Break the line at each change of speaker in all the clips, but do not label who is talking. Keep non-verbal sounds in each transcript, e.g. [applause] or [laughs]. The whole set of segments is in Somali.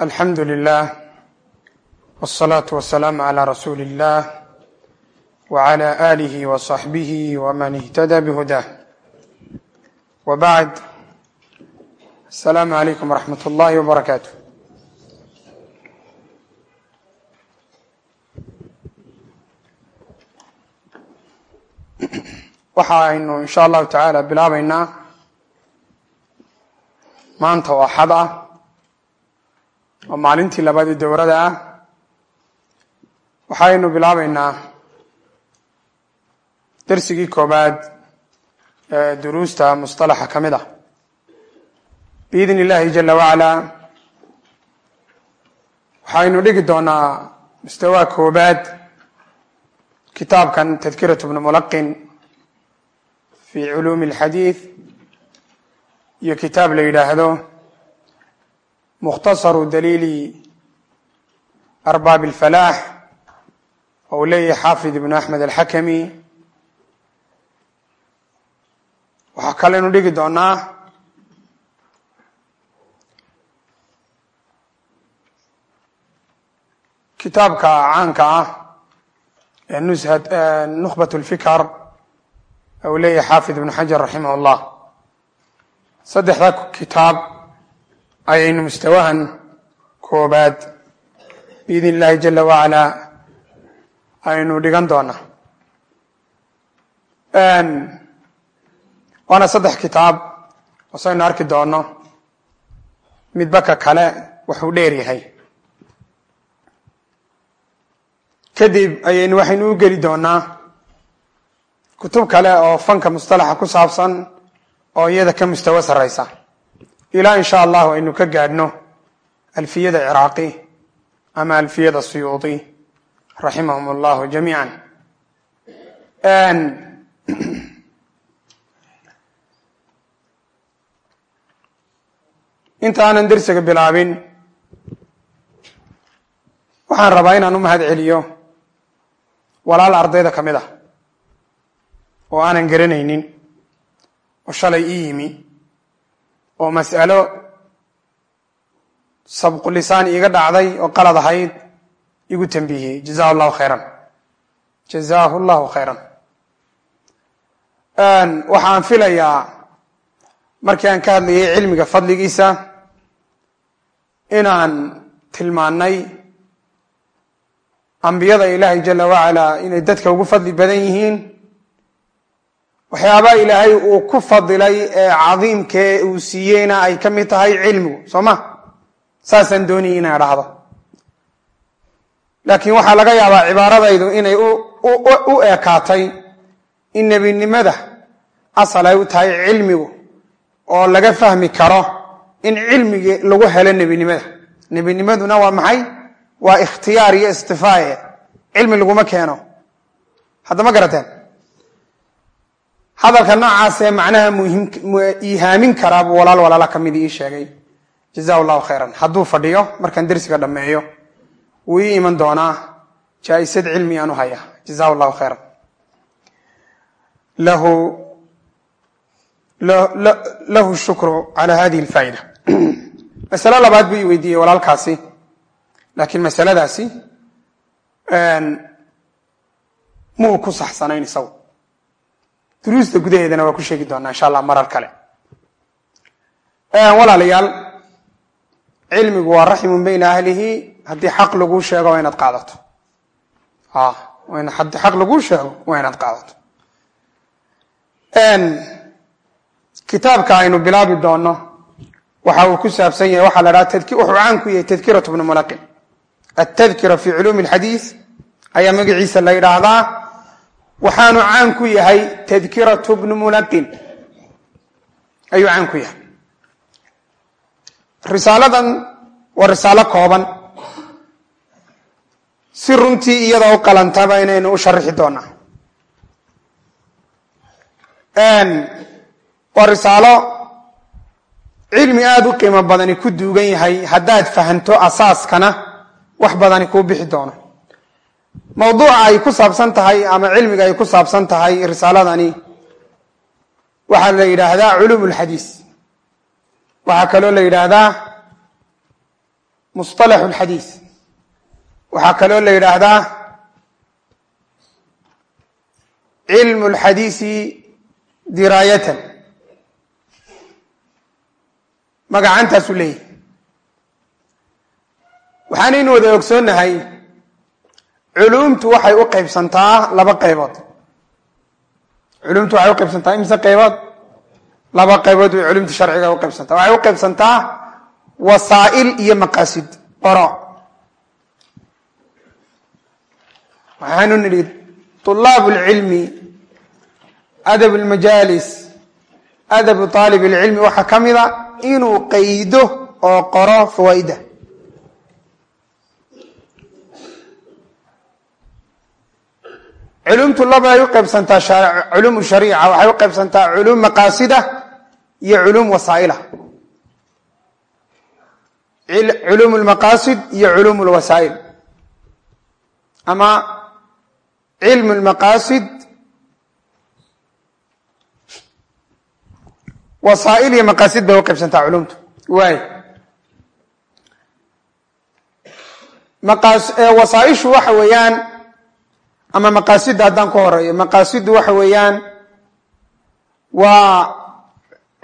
alxamdu lilah wsalaatu wasalaamu calaa rasuuli اllah wcala aalihi wasaxbihi waman ihtada bihudah wabacd asalaamu calaykum waraxmat اllahi wbarakaatu waxa aynu insha allahu tacaala bilaabeynaa maanta oo axad ah oo maalintii labaad ee dowrada ah waxaynu bilaabeynaa darsigii koobaad ee duruusta musطalaxa ka mid ah. Biidn illahi jala wacalaa waxaynu dhigi doonaa mustawaa koobaad kitaabkan tadkirat bnu mulaqin fi culuumi اlxadiid iyo kitaab la yidhaahdo mukhtasaru daliili arbaabi alfalaax oo uu leeyahay xaafid ibnu axmed alxakami waxaa kale inu dhigi doonaa kitaabka caanka ah ee nukhbat lfikar uu leeyahay xaafid ibnu xajar raximah llah saddexdaa kitaab ayaynu mustawahan koobaad. Biidn illahi jala wacala aynu dhigan doonaa. Waana saddex kitaab wasaynu arki doono. Midba ka kale wuxuu dheer yahay. Kadib ayaynu waxaynu u geli doonaa kutub kale oo fanka mustalaxa ku saabsan oo iyada ka mustawo sarraysa ilaa in sha allahu aynu ka gaadhno alfiyada ciraaqi ama alfiyada suyuudi raximahum allahu jamiica [clears throat] intaanan dersiga bilaabin waxaan rabaa inaan u mahad celiyo walaal ardayda ka mid ah oo aanan garanaynin oo shalay ii yimi oo mas'alo sabqu lisaan iiga dhacday oo qalad ahayd igu tambihiyey jazahu llahu khayran. Jazaahu llahu khayran waxaan filayaa markii aan ka hadlayay cilmiga fadligiisa inaan tilmaannay ambiyada ilaahay jala wacala inay dadka ugu fadli badan yihiin waxyaabaa ilaahay uu ku fadilay ee cadiimkee uu siiyeyna ay ka mid tahay cilmigu soo ma? Saasaan doonayay inaan dhahdo laakiin waxaa laga yaabaa cibaaradaydu inay u ekaatay in nebinimada asal ay u tahay cilmigu oo laga fahmi karo in cilmigi lagu helo nebinimada. Nebinimaduna waa maxay? Waa ikhtiyaar iyo istifaaye. Cilmi laguma keeno. Haddama garateen hadalka noocaasee macnaha ihaamin karaa buu walaal walaala ka mid ii sheegay. Jazahu llahu khayran. Hadduu fadhiyo markaan dersiga dhammeeyo wuu ii iman doonaa. Jaa-isad cilmi aan u haya jazahu llahu khayran lahu lahu shukru cala hadihi alfaa'ida. [clears throat] Masalo labaad buu ii weydiiyey walaalkaasi. Laakiin masaladaasi muu ku saxsanayn isagu duruusta gudaheedana waa ku sheegi doonaa insha allah marar kale. Walaalayaal cilmigu waa raximun bayna ahlihi. Haddii xaq laguu sheego waa inaad qaadato. Haddii xaq laguu sheego waa inaad qaadato. Kitaabka aynu bilaabi doono waxa uu ku saabsan yahay waxaa la dhaha wuxuu caan ku yahay tadkiratu bnu mulaqin. Altadkira fi culuumi alxadiis ayaa magaciisa la yidhaahdaa waxaanu caan ku yahay tadkiratu bnu mulaqin. Ayuu caan ku yahay. Risaaladan waa risaalo kooban. Si runtii iyadoo u qalantaba inaynu u sharixi doonaa. Waa risaalo cilmi aada u qiimo badani ku duugan yahay. Haddaad fahanto asaaskana wax badani kuu bixi doono mawduuca ay ku saabsan tahay ama cilmiga ay ku saabsan tahay risaaladani waxaa la yidhaahdaa culuum ulxadiis waxaa kaloo la yidhaahdaa musطalax ulxadiis waxaa kaloo la yidhaahdaa cilmu lxadiisi diraayatan. Magacantaasuu leeyahy waxaan waxaanaynu wada ogsoonnahay culumtu waxay u qaybsantaa laba qaybood culumtu waxay u qaybsantaa imise qaybood laba qaybood way culumta sharciga u qaybsantaa waxay u qaybsantaa wasaa'il iyo maqaasid qoro waxaanu nidhi طulaab اlcilmi adab اlmajaalis adabu طaalib اlcilmi waxaa ka mida inuu qaydo oo qoro fawaa'ida Culumtu laba ay u qaybsantaa culuum shariica waxay u qaybsantaa culuum maqaasida iyo culuum wasaa'ila. Culuum lmaqaasid iyo culuum lwasaa'il ama cilmu lmaqaasid wasaa'il iyo maqaasid bay u qaybsantaa culumtu. Waay. Wasaaishu waxa weeyaan ama maqaasidda haddaan ku horeeyo maqaasiddu waxa weeyaan waa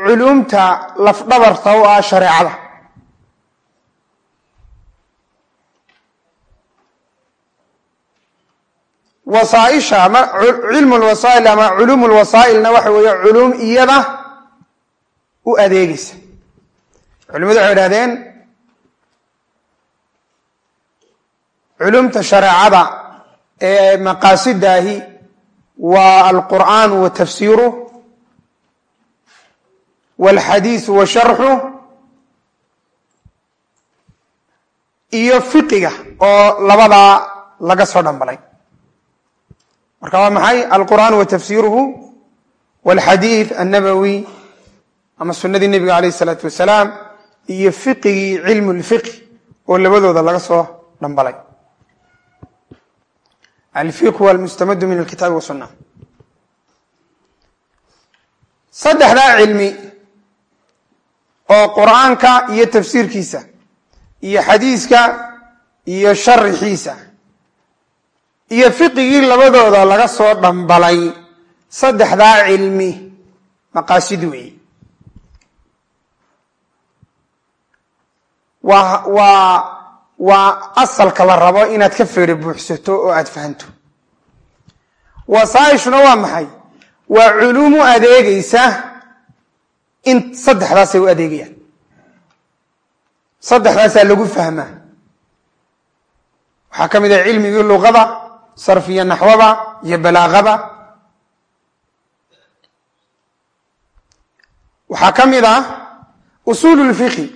culumta lafdhabarta u ah shareecada. Wasaaisha ama cilmu lwasaa'il ama culuum lwasaa'ilna waxa weeye culuum iyada u adeegeysa culimadu waxay idhahdeen culumta shareecada ee maqaasidaahi waa alqur'aan wa tafsiiruh walxadiisu wa sharxu iyo fiqiga oo labadaa laga soo dhambalay. Marka waa maxay? Alqur'aan wa tafsiiruhu walxadiid annabowi ama sunadii nebiga alayh isalaatu wasalaam iyo fiqigii cilmu lfiqi oo labadooda laga soo dhambalay alfiqhu almustamadu min alkitaabi wasunna saddexdaa cilmi oo qur'aanka iyo tafsiirkiisa iyo xadiiska iyo sharixiisa iyo fiqigii labadooda laga soo dhambalay saddexdaa cilmi maqaasid weeye waa waa waa asalka la rabo inaad ka feeri buuxsato oo aad fahanto. Wasaaishuna waa maxay? Waa culuum u adeegaysa in saddexdaasay u adeegayaan. Saddexdaasaa lagu fahmaa. Waxaa ka mid ah cilmigii luqada sarfiya naxwada iyo balaaqada. Waxaa ka mid ah usuul lfiqi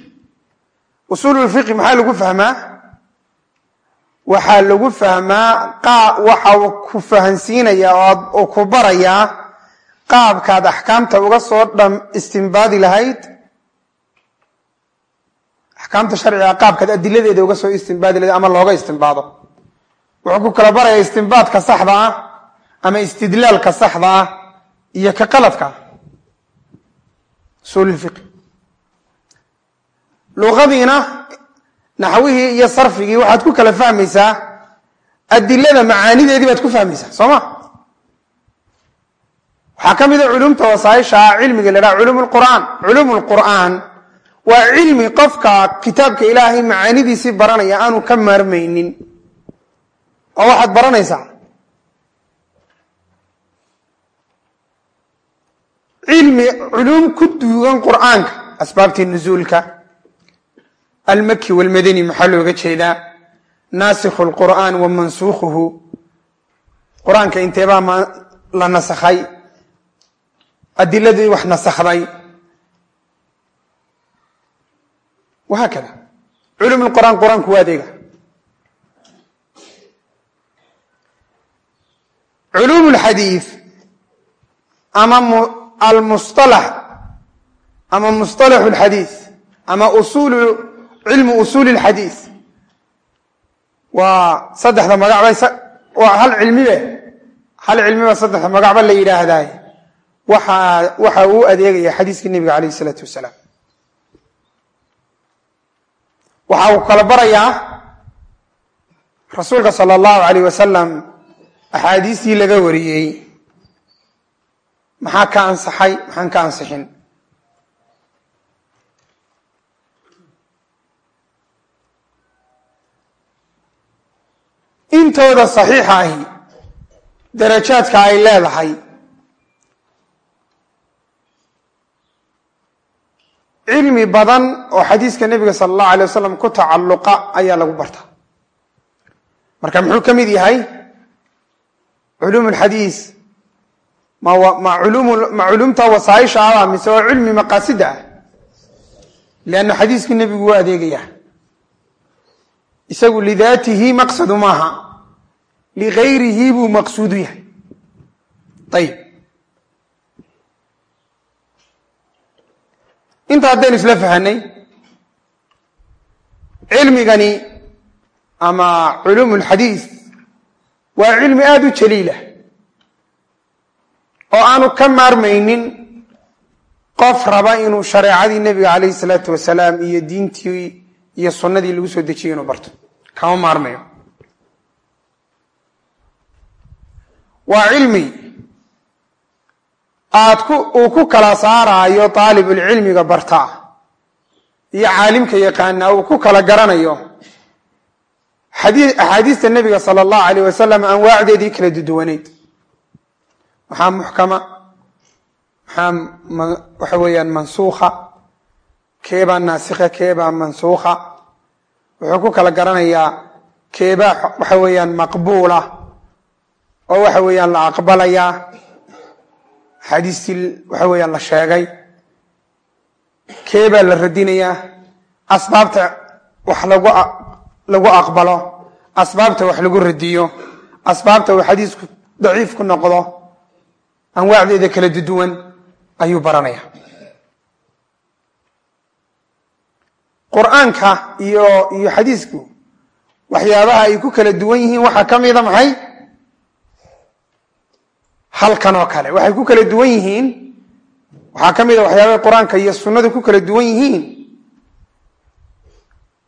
usuul lfiqi maxaa lagu fahmaa waxaa lagu fahmaa waxa uu ku fahansiinayaa oo ku barayaa qaabkaad axkaamta uga soo dham istimbaadi lahayd. Axkaamta sharciga qaabkaad adiladeeda uga soo istimbaadi lahayd ama looga istimbaado wuxuu ku kala barayaa istimbaadka saxda ah ama istidlaalka saxda ah iyo ka qaladka. Fiqi luqadiina naxwihii iyo sarfigii waxaad ku kala fahmaysaa adilada macaanideedii baad ku fahmaysaa soo ma? Waxaa ka mid a culumta wasaaisha cilmiga la dhaha culum lqur'aan culum lqur'aan waa cilmi qofka kitaabka ilaahay macaanidiisii baranaya aanu ka maarmaynin. Oo waxaad baranaysaa. Cilmi culum ku duugan qur'aanka asbaabtii nuzuulka almaki walmadani maxaa looga jeedaa? Naasikhu lqur'aan wa mansuukhuhu qur'aanka inteebaa la nasakhay? Adiladii wax nasakhday. Wahaakada culum lqur'aan qur'aanku waa adeega culum lxadiid ama almusalax ama musطalax lxadiid ama usul cilmu usuuli lxadiid waa saddexda magacba waa hal cilmibe hal cilmiba saddexda magacba la yidhaahdaa waxa waxa uu adeegaya xadiiskii nebiga alayh isalaatu wasalaam. Waxa uu kala barayaa rasuulka sala allahu alayh wasalam axaadiistii laga wariyey. Maxaa ka ansaxay? Maxaan ka ansixin intooda saxiixa ahi darajaadka ay leedahay. Cilmi badan oo xadiiska nebiga sala allahu alay wasalam ku tacalluqa ayaa lagu barta. Marka muxuu ka mid yahay? Culuum alxadiis ma ma ulum ma culumta wasaaisha ah mise waa cilmi maqaasida ah. Leanna xadiiskii nebigu waa adeegaya isagu lidaatihi maqsadu maaha. Ligayrihi buu maqsuudu yahay. Ayib inta haddaynu isla fahanay cilmigani ama culuum alxadiis waa cilmi aada u jaliila oo aanu ka maarmaynin qof raba inuu shareecadii nebiga calayhi salaatu wasalaam iyo diintii iyo sunnadii lagu soo dejiyay inuu barto kama maarmayo waa cilmi aad uu ku kala saaraayo daalibulcilmiga bartaa iyo caalimka yaqaana uu ku kala garanayo axaadiista nebiga sala allahu alayh wasalam anwaacdeedii kala duduwaneyd maxaa muxkama maxaa waxa weeyaan mansuukha keebaa naasikha keebaa mansuukha wuxuu ku kala garanayaa keebaa waxa weeyaan maqbuula oo waxa weeyaan la aqbalayaa xadiistii waxa weeyaan la sheegay. Keebaa la radinayaa asbaabta wax lagu aqbalo. Asbaabta wax lagu radiyo. Asbaabta uu xadiisku daciif ku noqdo. Anwaacdeeda kala duduwan ayuu baranaya qur'aanka iyo iyo xadiisku. Waxyaabaha ay ku kala duwan yihiin waxaa ka mida maxay? Halkan oo kale. Waxay ku kala duwan yihiin waxaa ka mida waxyaabaha qur'aanka iyo sunnadu ku kala duwan yihiin.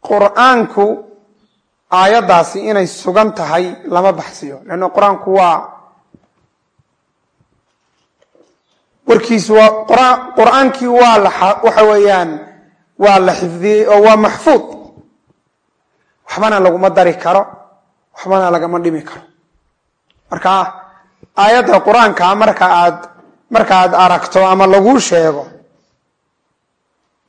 Qur'aanku aayaddaasi inay sugan tahay lama baxsiyo leanna qur'aanku waa warkiisu waa qur'aankii waa la waxa weeyaan waa la xifdiyey oo waa maxfuud. Waxbana laguma dari karo waxbana lagama dhimi karo. Marka aayadda qur'aanka marka aad marka aad aragto ama laguu sheego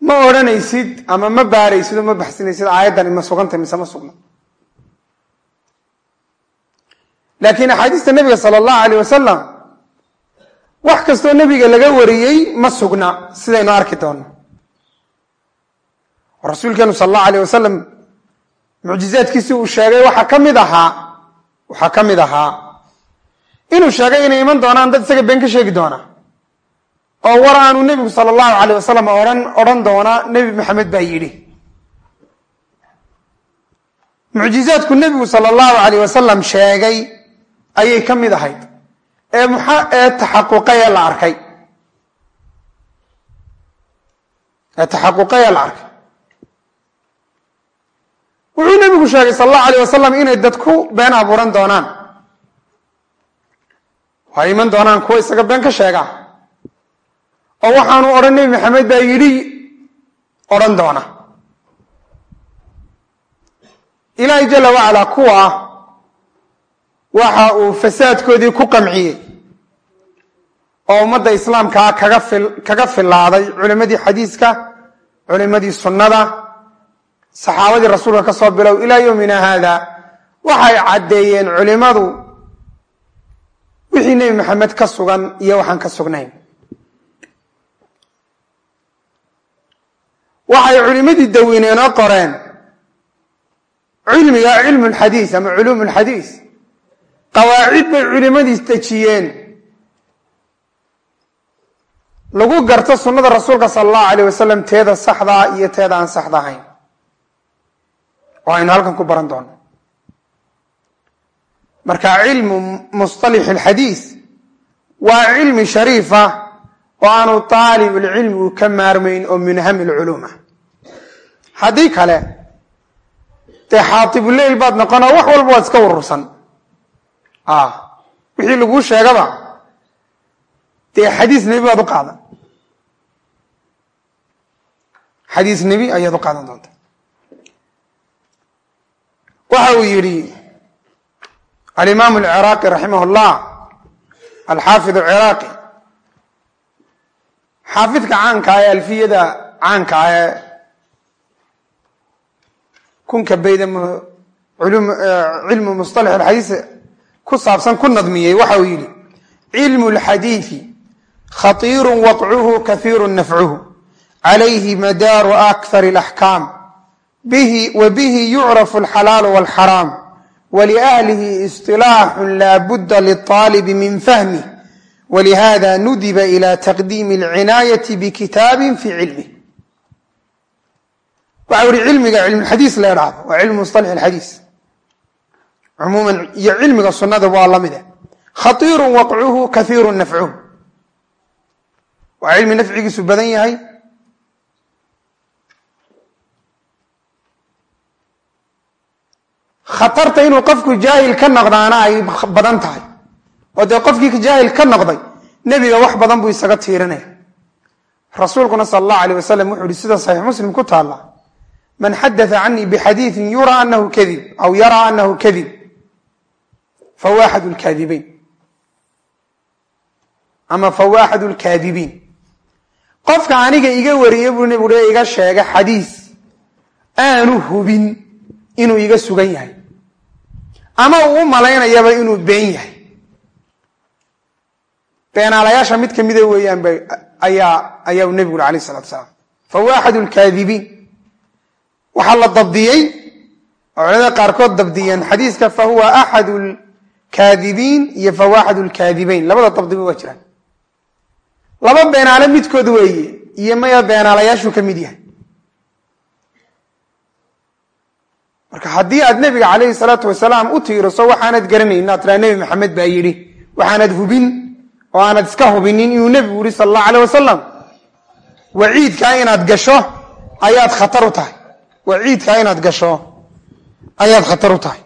ma odhanaysid ama ma baaraysid oo ma baxsinaysid aayaddani ma sugantay mise ma sugna. Laakiin axaadiista nebiga sala allahu alayh wasalam wax kastoo nebiga laga wariyey ma sugna sidaynu arki doonno oo rasuulkeenu sala allahu alayh wasalam mucjizaadkiisii uu sheegay waxaa ka mid ahaa waxaa ka mid ahaa. Inuu sheegay inay iman doonaan dad isaga been ka sheegi doona. Oo war aanu nebigu sala allahu alayh wasalam ohan odhan doona nebi maxamed baa yidhi. Mucjizaadku nebigu sala allahu alayh wasalam sheegay ayay ka mid ahayd. Ee muxa ee taxaquqay ee la arkay. Ee taxaquqay ee la arkay wuxuu nebigu sheegay sala allahu alayh wasalam inay dadku been abuuran doonaan. Waa iman doonaan kuwa isaga been ka sheega. Oo waxaanu odhan nebi maxamed baa yidhi odhan doona. Ilaahay jala wacalaa kuwa waxa uu fasaadkoodii ku qamciyey oo ummadda islaamkaa kaga fil kaga filaaday culimmadii xadiiska culimmadii sunnada saxaabadii rasuulka ka soo bilow ilaa yowmina haada waxay caddeeyeen culimmadu wixii nebi maxamed ka sugan iyo waxaan ka sugnayn. Waxay culimmadii dawiineen oo qoreen. Cilmiga cilmu lxadiis ama culuum lxadiis qawaacid bay culimmadiis dejiyeen lagu garto sunnada rasuulka sala allahu alayh wasalam teeda saxdaa iyo teeda aan saxda ahayn oo aynu halkan ku baran doono marka cilmu musطalix اlxadiis waa cilmi shariifa oo aanu aalibulcilmi uu ka maarmayn oo min ahami lculuum ah. Haddii kale dee xaatibuleyl baad noqonoo wax walba waad iska urursan. Wixii laguu sheegaba dee xadiis nebi baad u qaadan. Xadiis nebi ayaad u qaadan doonta waxa uu yidhi alimaam alciraaqi raximah llah alxaafid ciraaqi. Xaafidka caankaa ee alfiyada caankaa ah ee kunka bayda eh, cilmu musalax alxadiis ku saabsan ku nadmiyey waxa uu yidhi cilmu lxadiidi khatiiru waqcuhu kahiiru nafcuhu calayhi madaaru akar alaxkaam wa bihi yucrafu alxalaalu walxaraam waliahlihi isilaaxu laa budda liطaalibi min fahmih walihada nudiba ila taqdiimi alcinaayati bikitaabi fi cilmih waxa uhi cilmiga cilmuxadiis la idhaahdo waa cilmu musطalax alxadiis. Cumuuman iyo cilmiga sunada waa la mide khaiiru waqcuhu kaiiru nafcuhu. Waa cilmi nafcigiisu badan yahay khatarta inuu qofku jaahil ka noqdaana ay badan tahay. Oo dee qofkii jaahil ka noqday nebiga wax badan buu isaga tiirinaya rasuulkuna sal allahu aleyh wasalam wuxuu ihi sida saxiix muslim ku taalla man xadaa canii bixadiiin yura anahu kadib aw yaraa anahu kadib fahuwa axad lkaadibiin ama fahuwa axad lkaadibiin qofka aniga iga wariyey buu nebigu iga sheega xadiis. Aanu hubin inuu iga sugan yahay ama uu u malaynayaba inuu been yahay. Beenaalayaasha mid kamida weeyaan ba ayaa nebigu uri alayh isalatu salaam fahuwa axad lkaadibiin waxaa la dabdiyey oo culamada qaarkood dabdiyeen xadiiska fahuwa axad lkaadibiin iyo fahuwa axad lkaadibeyn labada dabdiba waa jiraan. Laba beenaale midkood weeye iyo maya beenaalayaashuu ka mid yahay marka haddii aad nebiga calayhi salaatu wasalaam u tiiriso waxaanad garanayn inaad tiraa nebi maxamed baa yidhi. Waxaanad hubin oo aanad iska hubinin inuu nebigu yihi sala allahu aleyh wasalam waciidkaa inaad gasho ayaad khatar u tahay. Waciidkaa inaad gasho ayaad khatar u tahay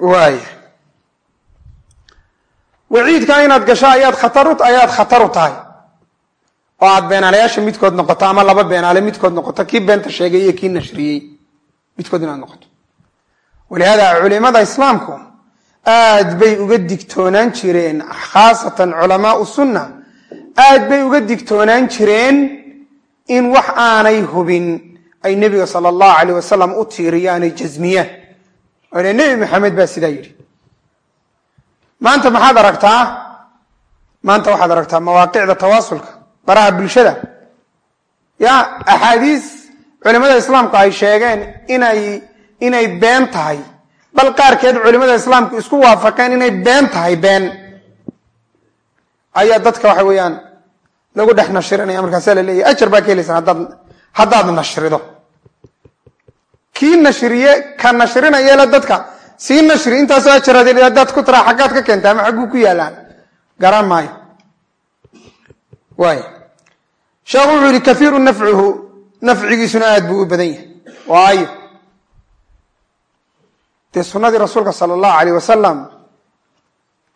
waaya waciidkaa inaad gasho ayaad khatar ayaad khatar u tahay. Oo aad beenaalayaasha midkood noqoto ama laba beenaale midkood noqoto kii beenta sheegay iyo kii nashriyey midkood inaad noqoto. Walihaada culimada islaamku aad bay uga digtoonaan jireen khaasatan culamaau sunna aad bay uga digtoonaan jireen in wax aanay hubin. Ay nebiga sala allahu aleyh wasalam u tiiriyaan ay jasmiyaan oo le nebi maxamed baa sidaa yidhi. Maanta maxaad aragtaa? Maanta waxaad aragtaa mawaaqicda tawaasulka baraha bulshada. Ya axaadiis culimada islaamku ay sheegeen inay inay been tahay. Bal qaarkeed culimada islaamku isku waafaqeen inay been tahay been. Ayaa dadka waxa weeyaan lagu dhex nashirinaya. Markaasa la leeyahy ajar baa ka helaysaan haddaad haddaad nashrido kii nashriye ka nashrinaya le dadka. Sii nashri intaasoo ajaraad haddaad ku tiraa xaggaad ka keenta ama xagguu ku yaalaan. Garan maayo. Waay sheekhu wuxuu yihi kaiiru nafcuhu nafcigiisuna aad buu u badan yahay. Waayo. Dee sunnadii rasuulka sala allahu aleyh wasalam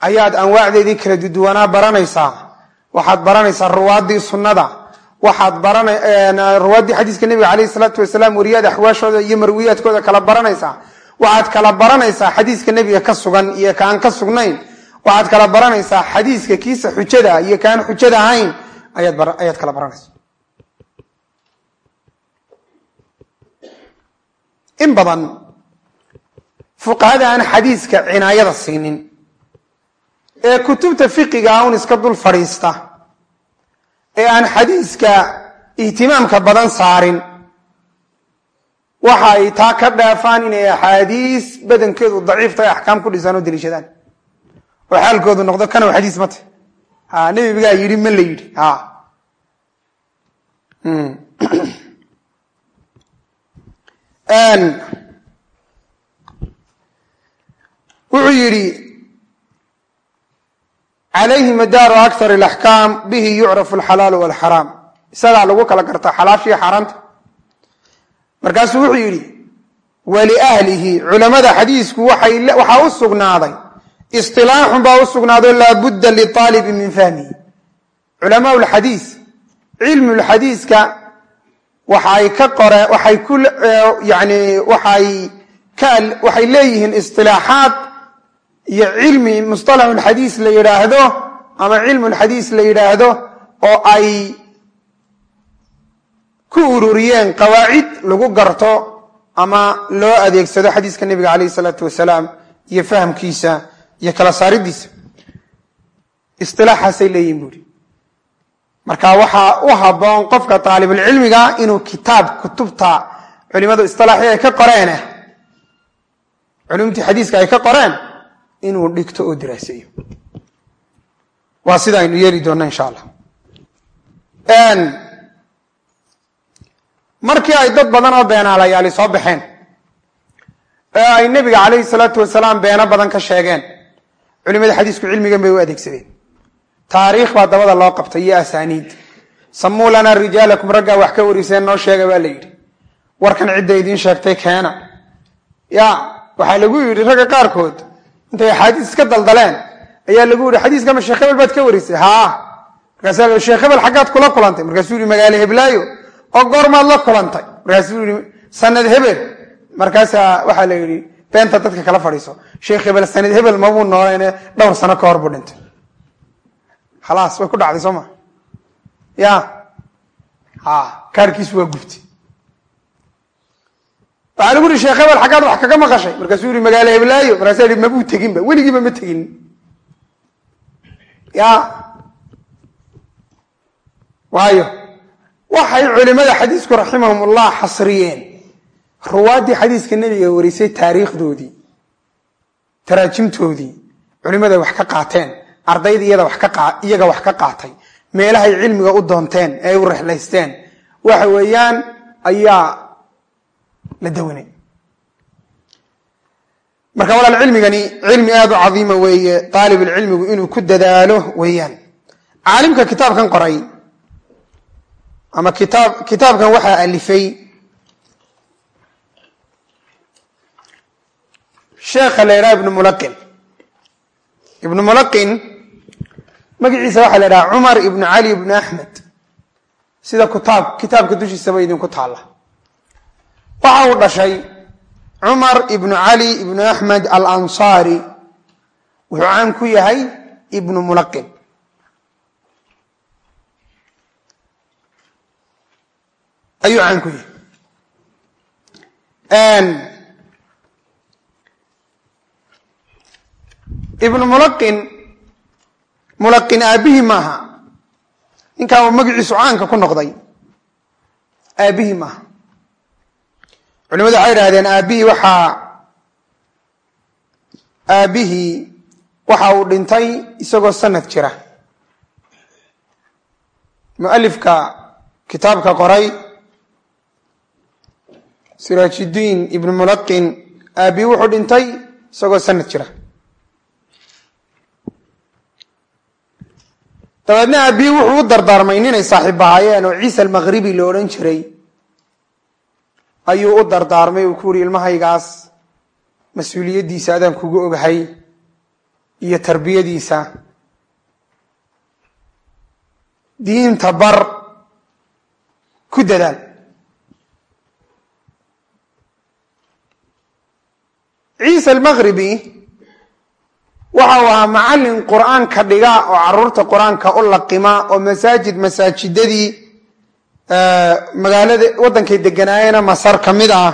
ayaad anwaacdeedii kala duduwanaa baranaysaa. Waxaad baranaysaa ruwaaddii sunnada waxaad ruwaaddii xadiiska nebiga alayh salaatu wasalaam wariyaad axwaashooda iyo marwiyaadkooda kala baranaysaa waxaad kala baranaysaa xadiiska nebiga ka sugan iyo kaan ka sugnayn. Waxaad kala baranaysaa xadiiska kiisa xujada iyo kaan xujada ahayn. Ayaad kala baranaysa in badan fuqahada aan xadiiska cinaayada siinin ee kutubta fiqiga un iska dul fadhiista ee aan xadiiska ihtimaamka badan saarin. Waxa ay taa ka dhaafaan inay axaadiis badankeedu daciifta ay axkaam ku dhisaan oo deliishadaan. Oo xaalkoodu noqdo kanow xadiis mate ha nebigaa yidhi ma la yidhi. Ha [clears throat] wuxuu yidhi calayhi madaaru akar alaxkaam bihi yucrafu alxalaalu walxaraam isagaa lagu kala gartaa xalaashiiyo xaaraanta markaasuu wuxuu yidhi waliahlihi culamada xadiisku waxaa u sugnaaday isilaaxun baa u sugnaado laabudda liaalibi min fahmihi culamaa lxadiis cilmu lxadiiska waxay ka qoreen waxay leeyihiin isilaaxaad iyo cilmi musطalax lxadiis la yidhaahdo ama cilmu lxadiis la yidhaahdo oo ay ku ururiyeen qawaacid lagu garto ama loo adeegsado xadiiska nebiga alayh isalaatu wasalaam iyo fahamkiisa iyo kala saaridiisa. Isilaaxaasay leeyihiin buuri marka waxaa u haboon qofka aalibulcilmiga inuu kitaab kutubta culimadu isilaaxii ay ka qoreen culumtii xadiiska ay ka qoreen inuu dhigto oo diraaseeyo. Waa sida aynu yeeli doonna insha allah markii ay dad badan oo beenaalayaali soo baxeen ee ay nebiga calayhi salaatu wasalaam beeno badan ka sheegeen culimada xadiisku cilmigan bay u adeegsadeen. Taariikh baa dabada loo qabtay iyo asaaniid. Samuu lanaa rijaalakum raggaa wax ka wariseen noo sheega baa la yidhi. Warkan cidda idiin sheegtay keena. Ya waxaa lagu yidhi ragga qaarkood intay axaadiis iska daldaleen. Ayaa lagu yidhi xadiiskama sheekh hebel baad ka warisay. Haa markaasa sheekh hebel xaggaad kula kulantay. Markaasuu yihi magaalo heblaayo oo goormaad la kulantay. Markaasuu yihi sanad hebel. Markaasaa waxaa la yidhi beenta dadka kala fadhiiso. Sheekh hebel sanad hebel mabuu noolayne dhowr sano ka hor buu dhintay. Khalaas way ku dhacday soo ma? Ya. Ha kaarkiisu waa gubtay waxaa lagu yihi sheekh hebel xaggaad wax kaga maqashay. Markaasuu yihi magaalo heblaayo markaasaa yihi mabuu teginba weligiiba ma tegin. Ya. Waayo. Waxay culimada xadiisku raximahum ullah xasriyeen. Ruwaaddii xadiiska nebiga warisay taariikhdoodii. Taraajimtoodii. Culimada wax ka qaateen. Ardayda iyaga wax ka qaatay. Meelahay cilmiga u doonteen ee u rexlaysteen. Waxa weeyaan ayaa la dawanay marka walaal cilmigani cilmi aad u cadiima weeye aalibulcilmigu inuu ku dadaalo weeyaan. Caalimka kitaabkan qoray ama kitaab kitaabkan waxaa alifay sheekha la ydhaha ibnu mulaqin. Ibnu mulaqin magaciisa waxaa la ydhaha cumar ibnu cali ibnu axmed sida kitaab kitaabka dushiisaba idinku taalla waxa uu dhashay cumar ibnu cali ibnu axmed alansaari wuxuu caan ku yahay ibnu mulaqin ayuu caan ku yahay. Ibnu mulaqin mulaqin aabbihii maaha. Ninkaa uu magaciisu caanka ku noqday. Aabbihii maaha culimadu waxay idhahdeen aabbihii waxaa aabbihii waxa uu dhintay isagoo sanad jira. Mualifka kitaabka qoray siraajiddiin ibnu mulaqin aabbihii wuxuu dhintay isagoo sanad jira. Dabeedna aabihi wuxuu u dardaarmay ninay saaxiib ahaayeen oo ciisa almaqribi la odhan jiray ayuu u dardaarmay uu ku yuri ilmahaygaas mas'uuliyaddiisa adaan kugu ogahay iyo tarbiyadiisa. Diinta bar ku dadaal. Ciisa almaqribi waxa uu ahaa macallin qur'aanka dhiga oo carruurta qur'aanka u laqima oo masaajid masaajidadii magaalada waddankay deganaayena masar ka mid ah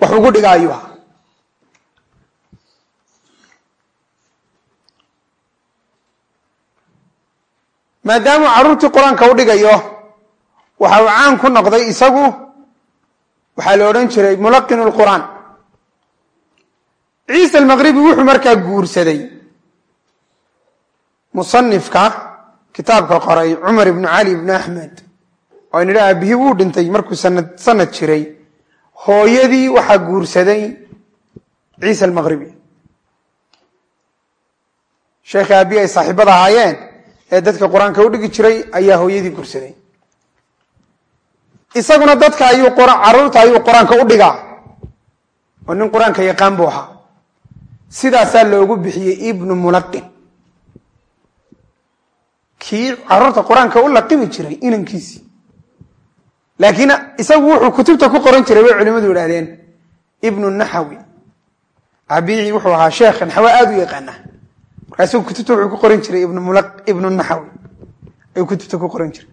wax ugu dhiga ayuu ahaa maadaamuu carruurtii qur'aanka u dhigayo waxa uu caan ku noqday isagu waxaa la odhan jiray mulaqin lqur'aan ciisa almaqribi wuxuu markaa guursaday musanifka kitaabka qoray cumar ibnu cali ibnu axmed oo aynu idha aabihii wuu dhintay markuu sanad jiray. Hooyadii waxaa guursaday ciisa almaqribi sheekhi aabi ay saaxiibada ahaayeen ee dadka qur'aanka u dhigi jiray ayaa hooyadii gursaday isaguna dadka ayuu carruurta ayuu qur'aanka u dhigaa. Oo nin qur'aanka yaqaan buu ahaa. Sidaasaa loogu bixiyey ibnu mulaqin. Kii carruurta qur'aanka u laqimi jiray inankiisii laakiin isagu wuxuu kutubta ku qoran jiray bay culimadu idhahdeen ibnu naxawi. Abiici wuxuu ahaa sheekh naxwe aada u yaqaana markaasuu kutubta wuxuu ku qoran jiray ibnu naxawi. Ayuu kutubta ku qoran jiray.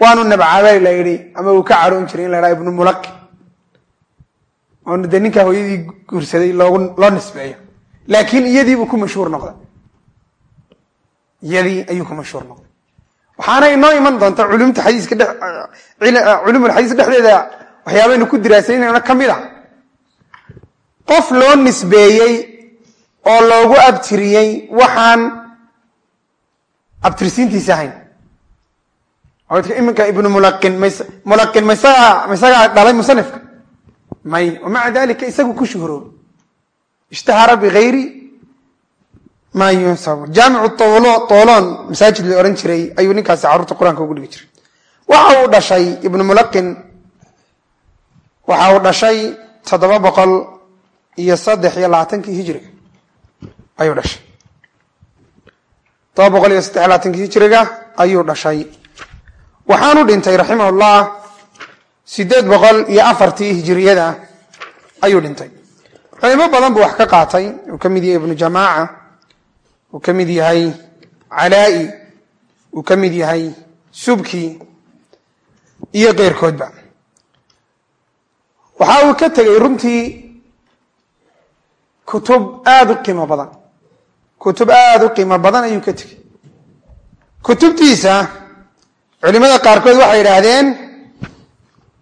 Waanu nabcaabay la yidhi ama uu ka caroon jiray in la ydhaha ibnu mulaqin oo de ninkaa hooyadii guursaday loo nisbeeyo. Laakiin iyadiibuu ku mashhuur noqday. Iyadii ayuu ku mashhuur noqday waxaana inoo iman doonta culumta xadiiska dhe culumulxadiis dhexdeeda waxyaabaynu ku diraasaynayna ka mid a qof loo nisbeeyey oo loogu abtiriyey waxaan abtirsiintiisa ahayn. Iminka ibnu mulaqin mulaqin masaga maisagaa dhalay musanifka. May wamaca dalika isagu ku shuhroob ishtahara bigayri ma yunsab jaamicu toolon masaajid la ohan jiray ayuu ninkaasi carruurta qur'aanka ugu dhigi jiray. Waxa uu dhashay ibnu mulaqin waxa uu dhashay toddoba boqol iyo saddex iyo labaatankii hijriga. Ayuu dhashay. Toddoba boqol iyo saddex labaatankii hijriga ayuu dhashay. Waxaanu dhintay raximahullah sideed boqol iyo afartii hijiriyada ayuu dhintay. Culimo badan buu wax ka qaatay uu ka mid yahay ibnu jamaaca uu ka mid yahay calaa'i uu ka mid yahay subki iyo keyrkoodba. Waxa uu ka tegey runtii kutub aada u qiimo badan. Kutub aada u qiimo badan ayuu ka tegey kutubtiisa culimada qaarkood waxay yidhaahdeen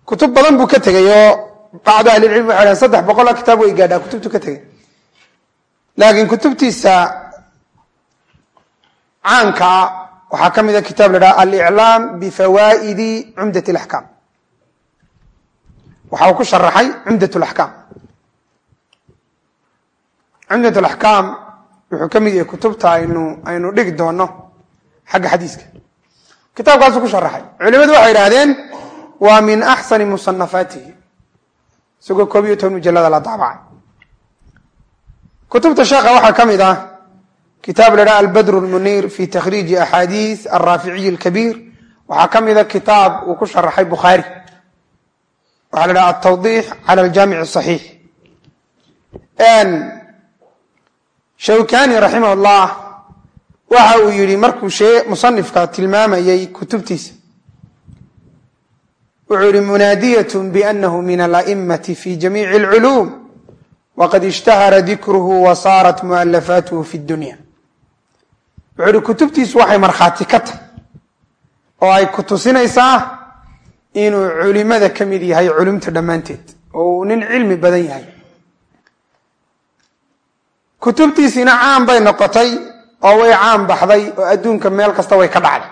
kutub badan buu ka tegey oo bacdu ahlilcilm waxay dhahdeen saddex boqoloo kitaab way gaadhaa kutubtu ka tegey laakiin kutubtiisa caankaa waxaa ka mida kitaab la aliclaam bifawaa'idi cumdat alaxkaam waxa uu ku sharaxay cumdat laxkaam cumdat alaxkaam wuxuu ka mid yahay kutubta aynu aynu dhigi doono xagga xadiiska. Kitaabkaasuu ku sharaxay culimadu waxay idhahdeen waa min axsani musanafaatihi isagoo koob iyo toban mujalada la daabacay. Kutubta sheekha waxaa ka mid ah kitaab la dhaha albadr lmuniir fi takhriiji axaadiis alraaficiyi alkabiir waxaa ka mida kitaab uu ku sharaxay bukhaari waxaa la dhaha altawdiix cala aljaamic asaxiix shawkani raximah llah waxa uu yihi markuu musanifka tilmaamayay kutubtiisa. Wuxuu yihi munaadiyat bianahu min alaimati fi jamiici alculuum waqad ishtahara dikruhu wa saarat mualafaatuhu fi dunya wuxuu yihi kutubtiisu waxay markhaati ka tahy oo ay ku tusinaysaa inuu culimada ka mid yahay culumta dhammaanteed oo uu nin cilmi badan yahay. Kutubtiisina caan bay noqotay oo way caan baxday oo adduunka meel kasta way ka dhacday.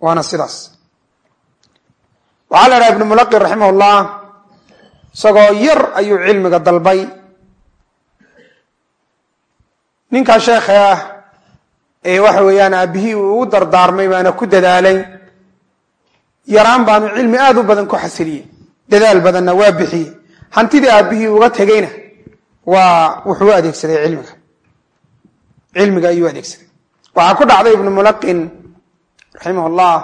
Waana sidaas. Waxaa la dhaha ibnu mulaqin raximah llah isagoo yar ayuu cilmiga dalbay. Ninkaa sheekha ee waxa weeyaan aabbihii uu u dardaarmay baana ku dadaalay yaraan baanu cilmi aada u badan ku xasiliyey. Dadaal badanna waa bixiyey. Hantidii aabbihii uga tegeyna waa wuxuu adeegsaday cilmiga. Cilmiga ayuu adeegsaday. Waxaa ku dhacday ibnu mulaqin raximah llah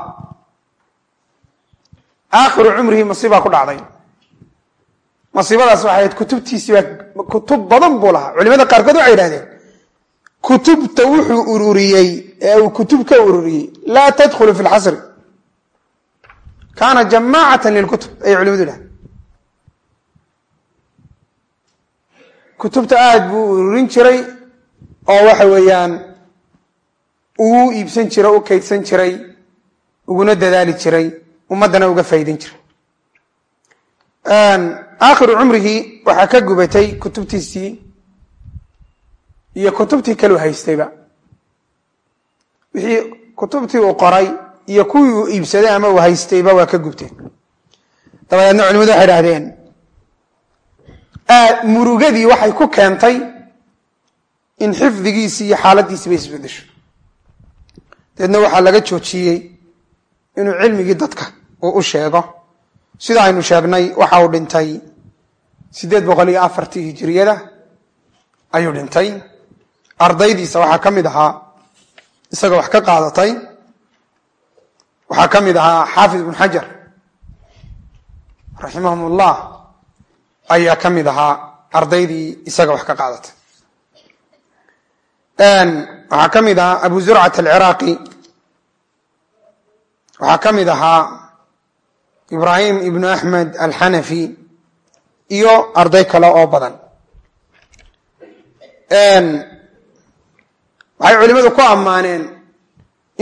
aakhiru cumrihi masiibaa ku dhacday. Masiibadaas waxay ahayd kutubtiisii baa kutub badan buu lahaa. Culimada qaarkood waxay yidhahdeen kutubta wuxuu ururiyey ee uu kutub ka ururiyey laa tadkhulu fi lxasri kaana jamaacatan lilkutub ayay culimadu yidhahdeen kutubta aada buu ururin jiray oo waxa weeyaan uu iibsan jiray u kaydsan jiray uguna dadaali jiray ummaddana uga faa'iidin jiray. Aakhiru cumrigii waxaa ka gubatay kutubtiisii iyo kutubtii kaleu haystayba. Wixii kutubtii uu qoray iyo kuwii uu iibsaday ama uu haystayba waa ka gubteen dabadeedna culimadu waxay idhahdeen murugadii waxay ku keentay in xifdigiisi iyo xaaladiisiba isbedesho deedna waxaa laga joojiyey inuu cilmigii dadka uu u sheego. Sida aynu sheegnay waxa uu dhintay siddeed boqol iyo afartii hijiriyada ayuu dhintay ardaydiisa waxaa ka mid ahaa isaga wax ka qaadatay waxaa ka mid ahaa xaafid ibnu xajar raximahum ullah ayaa ka mid ahaa ardaydii isaga wax ka qaadatay. Waxaa ka mid ahaa abu zurcat alciraaqi waxaa ka mid ahaa ibraahim ibnu axmed alxanafi iyo arday kale oo badan waxay culimadu ku ammaaneen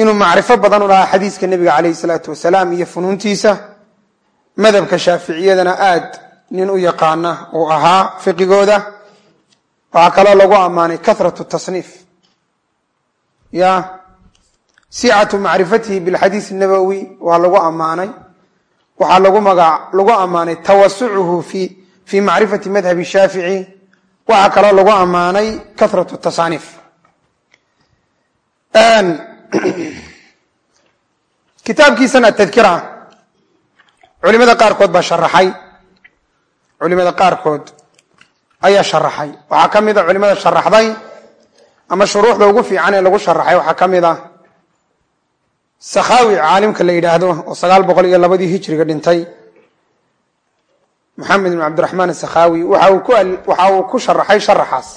inuu macrifo badan u lahaa xadiiska nebiga calayh isalaatu wasalaam iyo funuuntiisa. Madhabka shaaficiyadana aad nin u yaqaana uu ahaa fiqigooda. Waxaa kaloo lagu ammaanay kahratu tasniif. Ya sicatu macrifatihi bilxadiis nabowi waa lagu ammaanay. Waxaa lagu ammaanay tawasucuhu fi fii macrifati madhabi shaafici. Waxaa kaloo lagu ammaanay kahratu tasaaniif [clears throat] kitaabkiisan atadkira culimada qaarkood baa sharaxay. Culimada qaarkood ayaa sharaxay. Waxaa ka mid a culimada sharaxday ama shuruuxda ugu fiican ee lagu sharaxay waxaa ka mid ah sakhaawi caalimka la yidhaahdo oo sagaal boqol iyo labadii hijriga dhintay maxamed ibn cabdiraxmaan asakhaawi waxa uu ku sharaxay sharaxaas.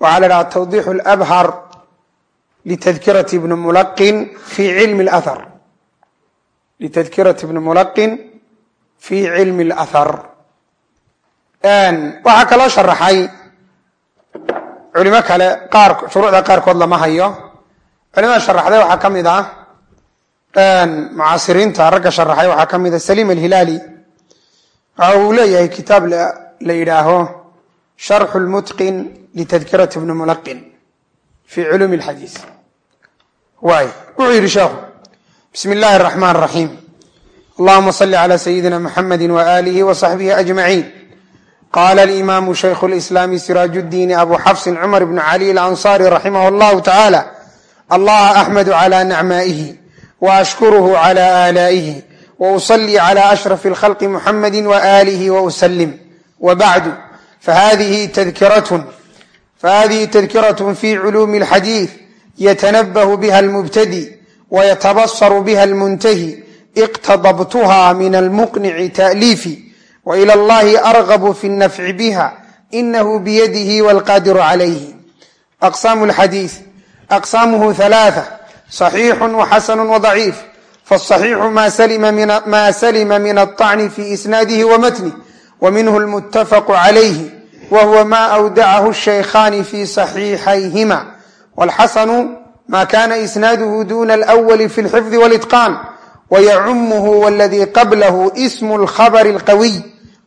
Waxaa la idhaha tawdiixu labhar litadkirati bni mulaqin fi cilmi lahar litadkirati bni mulaqin fi cilmi اlathar waxaa kaloo sharaxay culimo kale qaar shuruucda qaarkood lama hayo culimada sharaxday waxaa ka mid ah mucaasiriinta ragga sharaxay waxaa ka mid ah saliim alhilaali waxa uu leeyahay kitaab la yidhaaho sharxu lmutqin litadkirati bni mulaqin fi culuumi alxadiis waay wuxuu yidhi sheekhu bismi illaahi araxmaan araxiim allahuma salli cala sayidina muxamedi waaalihi wasaxbihi ajmaciin qala alimaamu shaykhu lislaami siraaju ddiini abu xafsin cumar bnu cali alansaari raximah allahu tacaala allaha axmadu cala nacmaa'ihi waashkuruhu cala aalaa'ihi wausalli cala ashrafi alkhalqi muxamedi waaalihi wauslim wabacdu fahadihi tadkiratun fahadihi tadkiratun fi culuumi alxadiid yatanabahu biha almubtadi wayatabasaru biha almuntahi iqtadabtuha min almuqnici ta'liifi وإlى اllahi arغb fi الnafci bha inahu byadihi wاlqadiru عalayh أqsam الxadiiث أqsamhu ثaلاثة صaxiix وxasn وضaciif fالصaxiixu ma slma min الطacn fi isnaadih وmatnih وminhu اlmutafq wa huwa ma awdacahu shaykhaani fi saxiixayhima walxasanu ma kana isnaaduhu duna alwali fi lxifdi walitqaan wayacumuhu wladii qablahu ismu lkhabari alqawiy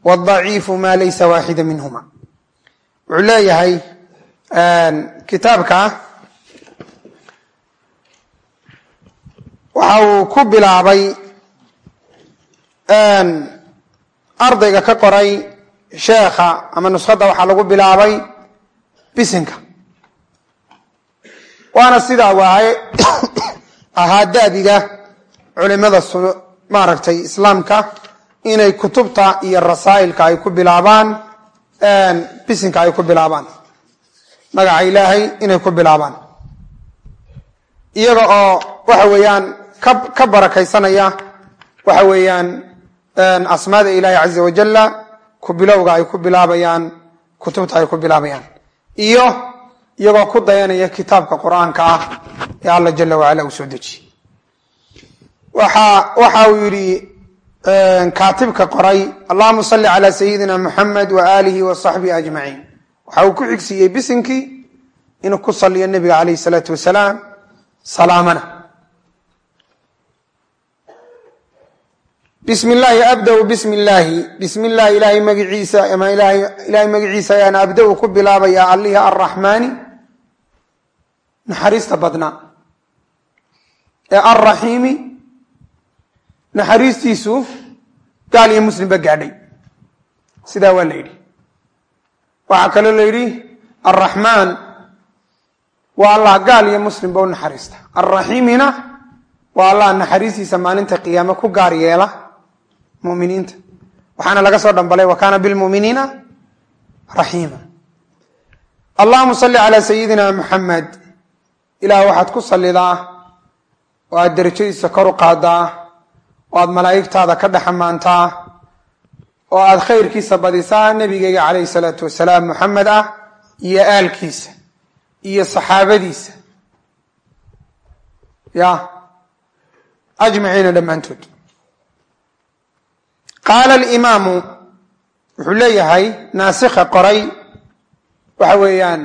wadaciifu ma laysa waaxida minhuma wuxuu leeyahay kitaabka waxa uu ku bilaabay ardayga ka qoray sheekha ama nuskhadda waxaa lagu bilaabay bisinka. Waana sidaa waaye [coughs] ahaa da'biga culimada maaragtay islaamka inay kutubta iyo rasaa'ilka ay ku bilaabaan bisinka ay ku bilaabaan. Magaca ilaahay inay ku bilaabaan. Iyaga oo waxa weeyaan ka ka barakaysanaya waxa weeyaan asmaada ilaahi caza wajalla ku bilowga ay ku bilaabayaan kutubta ay ku bilaabayaan. Iyo iyagoo ku dayanaya kitaabka qur'aanka ah ee alla jala wacala uu soo dejiyey waxa uu yidhi kaatibka qoray allahuma salli calaa sayidina muxamed wa aalihi wa saxbihi ajmaciin waxa uu ku xigsiiyey bisinkii inuu ku saliyo nebiga calayh salaatu wasalaam salaamana bismi illaahi abdau bismi illaahi bismi illaahi ilaahay magiciisa. Ama ilaahay magiciisa ayaan abda-u ku bilaabaya allihii arraxmaani naxariista badnaa ee alraxiimi naxariistiisu gaal iyo muslimba gaadhay. Sidaa waa la yidhi. Waxaa kaloo la yidhi alraxmaan waa allah gaal iyo muslimba u naxariista. Alraxiimina waa allah naxariistiisa maalinta qiyaame ku gaar yeela muminiinta. Waxaana laga soo dhambalay wa kaana bilmuminiina raxiima allahuma salli calaa sayidina muxamed ilaah waxaad ku sallidaa oo aad derajadiisa kor u qaadaa oo aad malaa'igtaada ka dhex ammaantaa oo aad khayrkiisa badisaa nebigeyga calayhi salaatu wasalaam muxamed ah iyo aalkiisa iyo saxaabadiisa. Ya ajmaciina dhammaantood qaala alimaamu wuxuu leeyahay naasikha qoray waxa weeyaan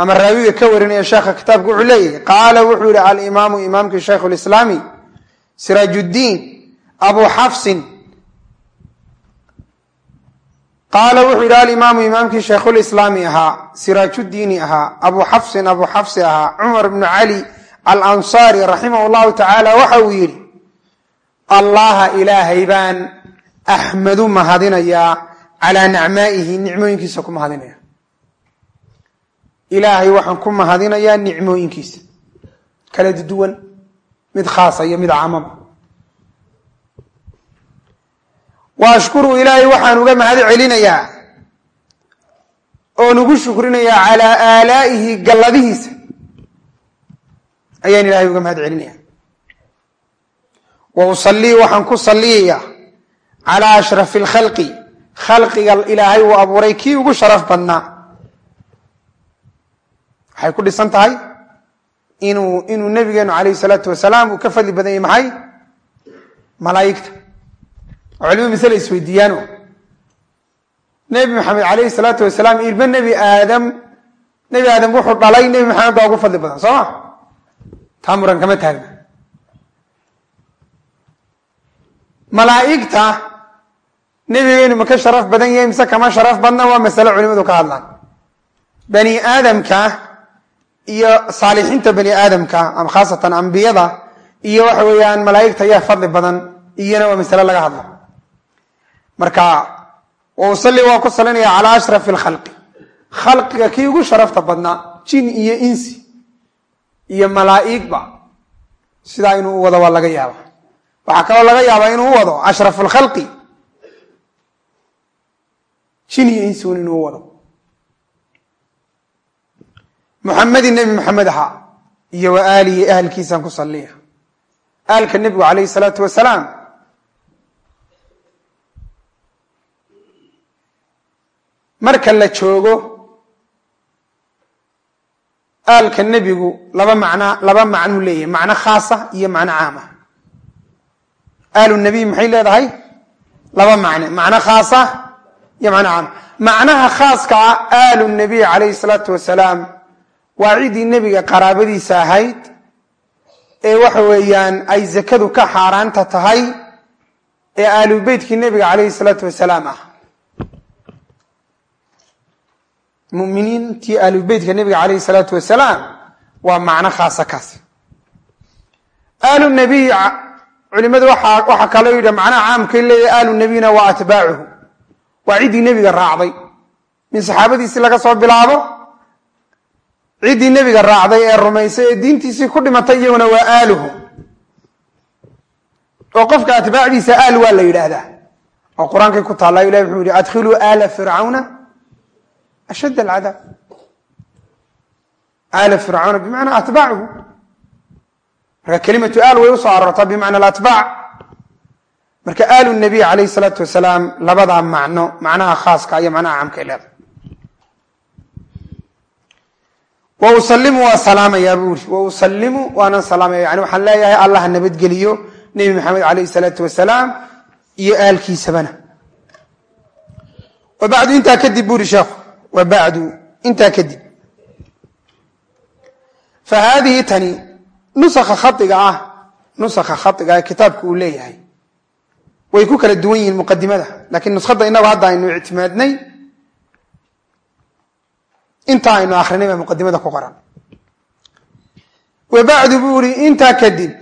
ama raawiga ka warinaya sheekha kitaabka wuxuu leeyahay qaala wuxuu yihi alimaamu imaamkii shaykhu lislaami siraaj uddiin abu xafsin qaala wuxuu yidhi alimaamu imaamkii shaykhulislaami ahaa siraajuddiini ahaa abu xafsin abu xafsi ahaa cumar bnu cali alansaari raximah llahu tacaala waxa uu yidhi allaha ilaahay baan axmadu mahadinayaa calaa nicmaa'ihi nicmooyinkiisa ku mahadinaya ilaahay waxaan ku mahadinayaa nicmooyinkiisa kala duwan mid khaasa iyo mid caamaba wa ashkuru ilaahay waxaan uga mahad celinayaa oon ugu shukrinayaa calaa aalaa'ihi galladihiisa ayaan ilaahay uga mahad celinaya wa usallii waxaan ku salliyayaa calaa ashrafi alkhalqi khalqiga ilaahay uu abuuray kii ugu sharaf badnaa waxay ku dhisan tahay inuu inuu nabigeenu calayhi salaatu wasalaam uu ka fadli badan yahy maxay malaa'igta oo culimadu masle isweydiiyaano nebi maxamed calayhi salaatu wasalaam ilmo nebi aadam nebi aadam wuxuu dhalay nebi maxamed baa ugu fadli badan soo ma taa muran kama taagna malaa'igta nebigeenu ma ka sharaf badan yahay mise kama sharaf badna? Waa masale culimadu ka hadlaan. Bani aadamka iyo saalixiinta bani aadamka ama khaasatan ambiyada iyo waxa weeyaan malaa'igta ayaa fadli badan iyana waa masale laga hadla marka wa usalli waa ku salinaya calaa ashrafi alkhalqi khalqiga kii ugu sharafta badnaa jin iyo insi iyo malaa'igba. Sidaa inuu u wado waa laga yaaba waxaa kaloo laga yaabaa inuu u wado ashrafu alkhalqi jin iyo insi un inuu wado. Muxamedin nebi maxamed ahaa iyo wa aalihi ahalkiisaan ku salliya aalka nebigu calayhi salaatu wasalaam. Marka la joogo aalka nebigu laba macna laba macnuu leeyahay macno khaasa iyo macno caama. Aalu nabiy maxay leedahay? Laba macne macno khaasa iyo macno caama macnaha khaaska ah aalu nabiy calayhi salaatu wasalaam waa ciddii nebiga qaraabadiisa ahayd ee waxa weeyaan ay zakadu ka xaaraanta tahay ee aalu beytkii nebiga calayhi salaatu wasalaam ah. Muminiintii aalu beytka nebiga calayhi salaatu wasalaam waa macno khaasa kaas. Aalu nabiy culimadu waxaa kaloo yidhi macnaha caamkay leeyahy aalu nabiyna waa atbaacuhu waa ciddii nebiga raacday. Min saxaabadiisii laga soo bilaabo ciddii nebiga raacday ee rumaysay ee diintiisii ku dhimatay iyaguna waa aaluhu. Oo qofka atbaacdiisa aal waa la yidhaahdaa. Oo qur'aankay ku taalla ilahi wuxuu yihi adkhiluu aala fircawna ashadd alcadaab. Aala fircawna bimacnaa atbaacuhu. Marka kelimatu aal way u soo aroortaa bimacna alatbaac marka aalu nabiy calayhi salaatu wasalaam labadaa macno macnaha khaaska iyo macnaha caamkay leedahay. Wa usalimu waa salaamayaa buu uri wa usalimu waanan salaamaya. Yani waxaan leeyahay allah nabadgeliyo nebi maxamed calayhi salaatu wasalaam iyo aalkiisabana. Wa bacdu intaa kadib buu uri sheekhu wa bacdu intaa kadib. Fa haadihi tani nusakha khaiga ah nusakha khaiga ee kitaabku uu leeyahay way ku kala duwan yihiin muqadimada lakiin nuskhadda inagu hadda aynu ictimaadnay inta aynu akrinay baa muqadimada ku qoran. Wa bacdu buu uri intaa kadib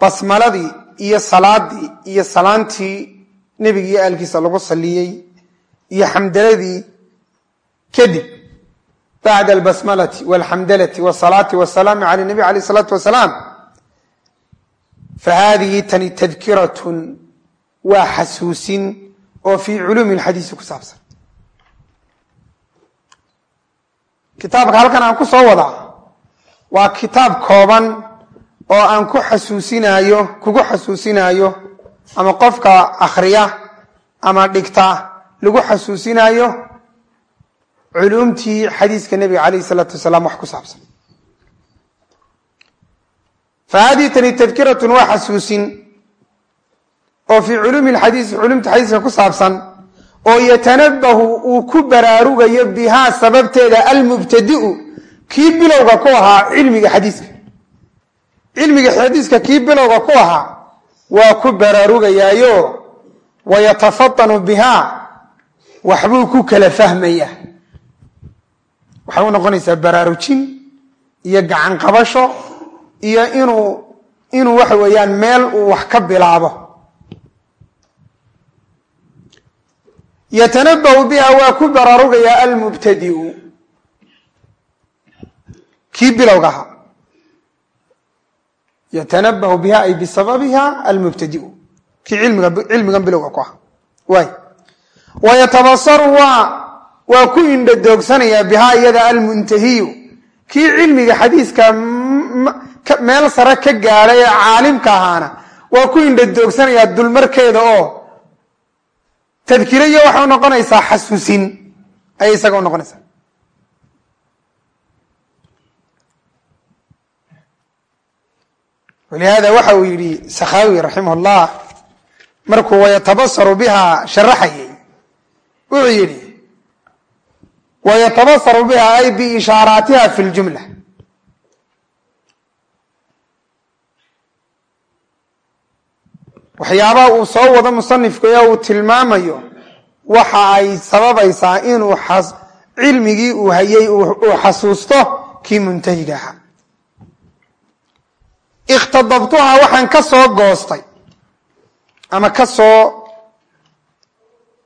basmaladii iyo salaadii iyo salaantii nebiga iyo aalkiisa lagu saliyey iyo xamdaladii kadib bacda albasmalati walxamdalati wsalaati wasalaami cala nabiy alayh isalaatu wasalaam fahadihi tani tadkiratun waa xasuusin oo fii culuumi lxadiisi ku saabsan kitaabka halkan aan ku soo wadaa waa kitaab kooban oo aan ku xasuusinaayo kugu xasuusinaayo ama qofka akhriya ama dhigta lagu xasuusinaayo culuumtii xadiiska nebiga calayh isalaatu wasalaam wax ku saabsan fa haadihi tani tadkiratun waa xasuusin oo fii culuumi lxadiisi culuumta xadiiska ku saabsan oo yatanabahu uu ku baraarugayo bihaa sababteeda almubtadiu kii bilowga ku ahaa cilmiga xadiiska. Cilmiga xadiiska kii bilowga ku ahaa waa ku baraarugayaayo wayatafatanu bihaa waxbuu ku kala fahmaya. Waxay u noqonaysaa baraarujin iyo gacan qabasho iyo inuu inuu waxa weeyaan meel uu wax ka bilaabo. Yatanabahu biha waa ku baraarugayaa almubtadiu. Kii bilowga ahaa yatanabahu biha ay bisababiha almubtadiu. Kii cilmigan bilowga ku aha waay wayatabasaru waa waa ku indhadoogsanayaa bihaa iyada almuntahiyu. Kii cilmiga xadiiska meel sare ka gaadhay ee caalimka ahaana waa ku indhadoogsanayaa dulmarkeeda oo tadkiraiyo waxay unoqonaysaa xasuusin ayay isaga unoqonaysaa walihaada waxa uu yidhi sakhaawi raximah llah markuu wayatabasaru biha sharaxayay wuxuu yidhi wayatabasaru biha ay biishaaraatiha fi ljumla waxyaabaha uu soo wado musanifku ee uu tilmaamayo. Waxa ay sababaysaa inuu cilmigii uu hayay uu xasuusto kii muntahiga ahaa. Ikhtadabtuhaa waxaan ka soo goostay ama ka soo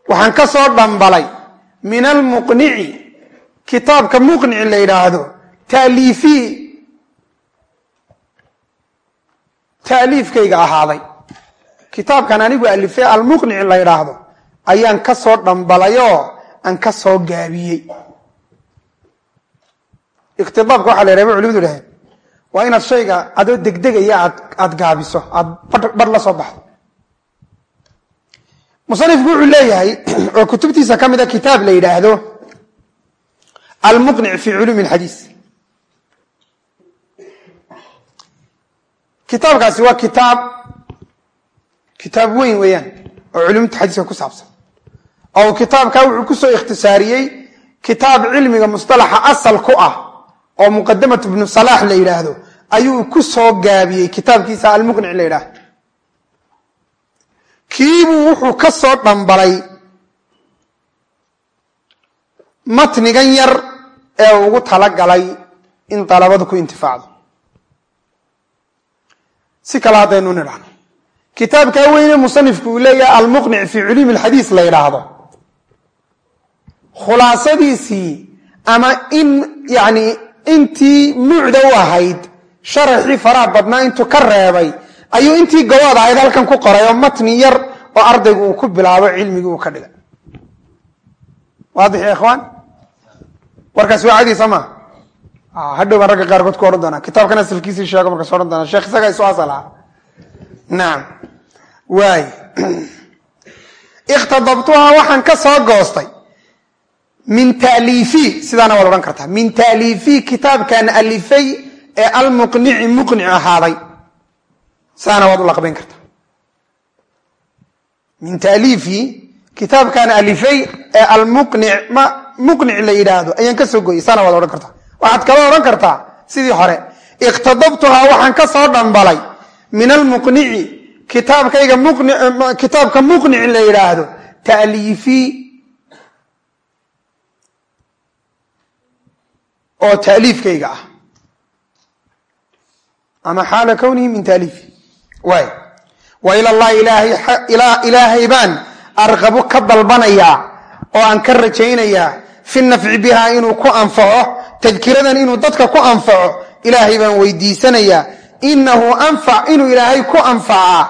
waxaan ka soo dhambalay min almuqnici kitaabka muqnici la yidhaahdo taaliifii taaliifkayga ahaaday kitaabkan anigu alifey almuqnici la yidhaahdo. Ayaan ka soo dhambalayoo aan ka soo gaabiyey. Ikhtidaabka waxaa la yidhahba culimadu dhaheen waa inaad shayga adoo degdegaya aad gaabiso aada badh la soo baxdo. Musanifku wuxuu leeyahay [clears throat] oo kutubtiisa ka mida kitaab la yidhaahdo almuqnic fi culuumi alxadiis kitaabkaasi waa kitaab kitaab weyn weeyaan oo culumta xadiiska ku saabsan. Oo kitaabka wuxuu ku soo ikhtisaariyey kitaab cilmiga mustalaxa asal ku ah oo muqadamat ibnu salaax la yidhaahdo ayuu ku soo gaabiyey kitaabkiisa almuqnic la yidhaahdo kiibuu wuxuu ka soo dhambalay matnigan yar ee ugu talagalay in dalabadu ku intifaacdo. Si kale haddaynu nidhahno kitaabkaa weyne musanifku uu leeyahay almuqnic fii culuumi alxadiis la yidhaahdo. Khulaasadiisii ama in yani intii mucda u ahayd sharaxii faraha badnaa intuu ka reebay ayuu intii gabood ahayd halkan ku qoray oo matni yar oo ardaygu uu ku bilaabo cilmigii uu ka dhigay waadix ya ikhwaan? Warkaas waa cadiisa ma hadhow baan ragga qaarkood ku odhan doonaa nacam waay. Ikhtadabtuhaa waxaan ka soo goostay. Min taaliifi sidaana waad odhan kartaa. Min taaliifi kitaabkan alifay ee almuqnici muqnic ahaaday. Saana waad u laqbayn kartaa. Min taaliifi kitaabkan alifay ee almuqnic ma muqnic la yidhaahdo. Ayaan ka soo gooyey saana waad odhan kartaa. Waxaad kala odhan kartaa sidii hore. Ikhtadabtuhaa waxaan ka dhambalay min almuqnici kitaabkayga kitaabka muqnic la yidhaahdo taaliifi oo taaliifkayga ah. Ama xaala kownihi min taaliifi waay wa ila llahi ilaahay baan arqabu ka dalbanayaa oo aan ka rajaynayaa fi nafci biha inuu ku anfaco tadkiradan inuu dadka ku anfaco ilaahay baan weydiisanayaa inahu anfac inuu ilaahay ku anfacaa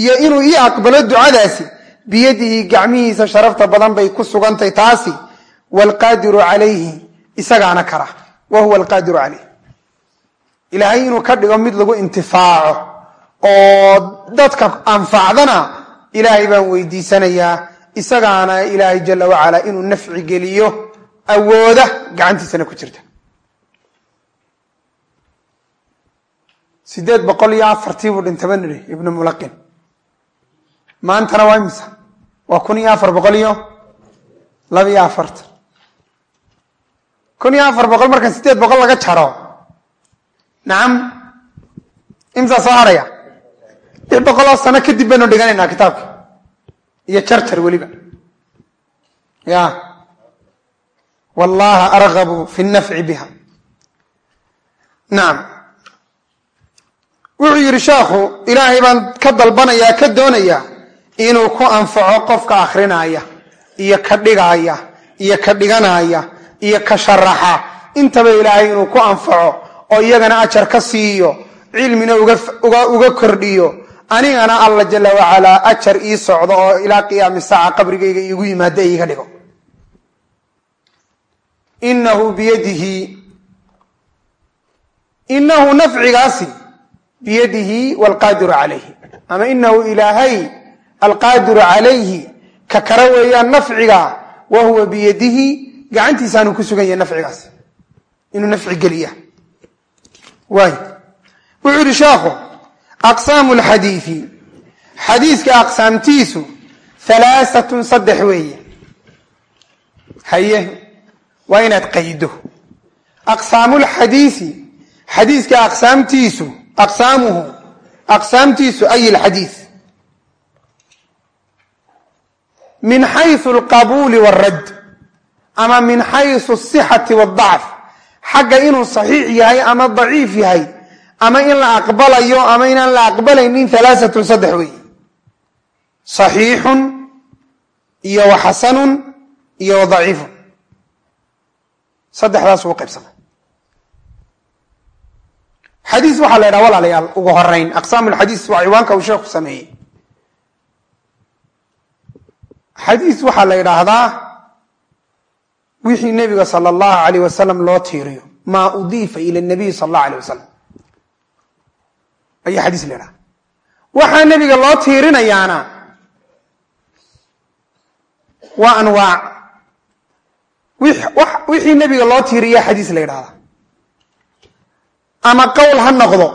iyo inuu ii aqbalo ducadaasi biyadihi gacmihiisa sharafta badan bay ku sugantay taasi waalqaadiru calayhi isagaana kara wa huwa alqaadiru calayh. Ilaahay inuu ka dhigo mid lagu intifaaco oo dadka anfacdana ilaahay baan weydiisanayaa isagaana ilaahay jala wacalaa inuu nafci geliyo awooda gacantiisana ku jirta sideed boqol iyo afartii buu dhintaba nidhi ibnu mulaqin. Maantana waa imisa? Waa kun iyo afar boqol iyo laba iyo afartan kun iyo afar boqol markan sideed boqol laga jaro. Nacam imsaa soo haraya? Lix boqoloo sano kadib baynu dhiganaynaa kitaabka. Iyo jarjar weliba. Ya. Wallaha argabu fi nafci biha. Nacam wuxuu yidhi sheekhu ilaahay baan ka dalbanayaa ka doonayaa inuu ku anfaco qofka akhrinaya iyo ka dhigaaya iyo ka dhiganaya iyo ka sharaxa. Intaba ilaahay inuu ku anfaco oo iyagana ajar ka siiyo cilmina uga kordhiyo anigana alla jala wacalaa ajar ii socdo oo ilaa qiyaami saaca qabrigayga iigu yimaada iiga dhigo. Inahu biyadihi inahu nafcigaasi biyadihi waalqaadiru calayhi. Ama inahu ilaahay alqaadiru calayhi ka kara weeyaan nafciga wa huwa biyadihi gacantiisaanuu ku sugan yahay nafcigaasi inuu nafci geliya. Waay wuxuu yihi sheekhu aqsaamu lxadiidi xadiiska aqsaamtiisu halaasatun saddex weeye. Haye waa inaad qaydo. Aqsaamulxadiisi xadiiska aqsaamtiisu aqsaamuhu aqsaamtiisu ay lxadiis min xaysu alqabuuli wاlradd ama min xaysu asixati waاdacf xagga inuu saxiix yahay ama daciif yahay ama in la aqbalayo ama inaan la aqbalaynin halaasatun saddex weeye saxiixun iyo wa xasanun iyo wa daciifun. Saddexdaas uu qaybsana xadiis waxaa la ydhaha walaalayaal ugu horeyn aqsaam lxadiis waa ciwaanka uu sheekhu sameeyey. Xadiis waxaa la yidhaahdaa wixii nebiga sala allahu alayh wasalam loo tiiriyo. Maa udiifa ila nabiy sala allahu alayh wasalam ayaa xadiis la ydhaha waxaa nebiga loo tiirinayaana waa anwaac. Wixii nebiga loo tiiriya xadiis la yidhahda ama qowl ha noqdo.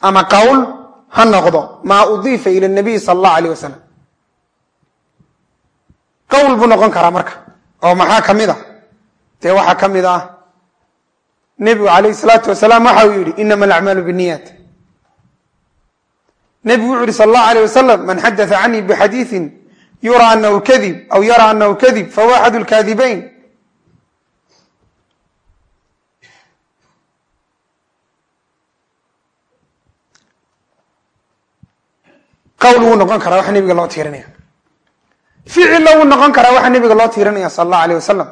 Ama qowl ha noqdo. Maa udiifa ila nabiy sala allahu alayh wasalam qowl buu noqon karaa marka. Oo maxaa ka mid a dee waxaa ka mid ah? Nebigu calayhi salaatu wasalaam waxa uu yidhi inama alacmaalu binniyaat. Nebigu wuxu yihi sal allahu alayh wasalam man xadatha canii bixadiiin yura anahu kadib aw yara anahu kadib fahuwa axadu lkaadibayn qowl wuu noqon karaa waxa nebiga loo tiirinaya ficilla wuu noqon karaa waxaa nebiga loo tiirinaya sala allahu alayh wasalam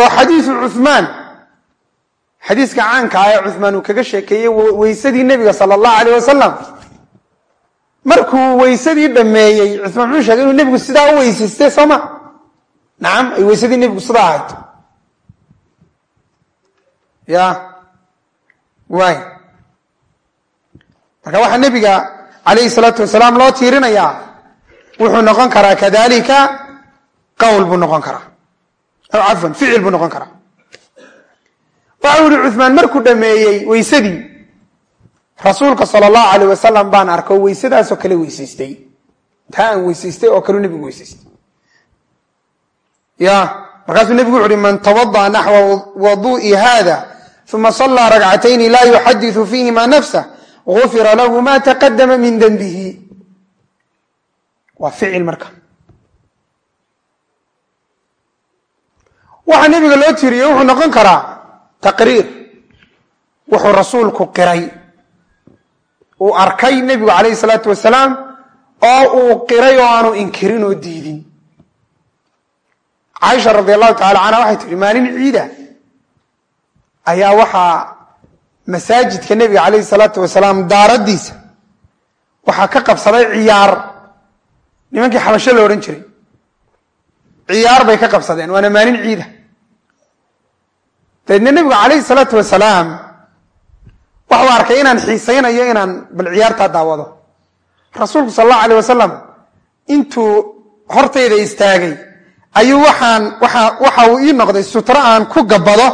oo xadiisu cuhmaan xadiiska caanka ah ee cuhmaan uu kaga sheekeeyey weysadii nebiga sala allahu alayh wasalam markuu weysadii dhameeyey cuhmaan muxuu sheegay inuu nebigu sidaa u weysaystay soo ma? Nacam ay weysadii nebigu sidaa ahayd ya waay. Marka waxaa nebiga calayhi salaatu wasalaam loo tiirinayaa wuxuu noqon karaa kadalika qowl buu noqon karaa aw cafwan ficil buu noqon karaa waxau yihi cuhmaan markuu dhameeyey weysadii rasuulka sala allahu alayh wasalam baan arko weysadaasoo kale weysaystay taa aan weysaystay oo kaleu nebigu weysaystay ya markaasuu nebigu wuxu uhi man tawada'a naxwa wadu'i hada uma sallaa ragcatayni laa yuxadiثu fiihima nafsah gufira lahu ma taqadama min denbihi waa ficil marka. waxaa nebiga loo tiriyey wuxuu noqon karaa taqriir. wuxuu rasuulku qiray. uu arkay nebigu calayhi salaatu wasalaam oo uu qiray oo aanu inkirin oo diidin. Caaisha radi allahu tacala canha waxay tihi maalin ciida ayaa waxaa masaajidka nebiga calayhi salaatu wasalaam daaraddiisa waxaa ka qabsaday ciyaar. Nimankii xabasho la odhan jiray. Ciyaar bay ka qabsadeen waana maalin ciida. Dabeedna nebigu calayhi salaatu wasalaam waxuu arkay inaan xiisaynayo inaan bal ciyaartaa daawado. Rasuulku sal allahu alayh wasalam intuu hortayda istaagay ayuu waxaan waa waxa uu ii noqday sutro aan ku gabbado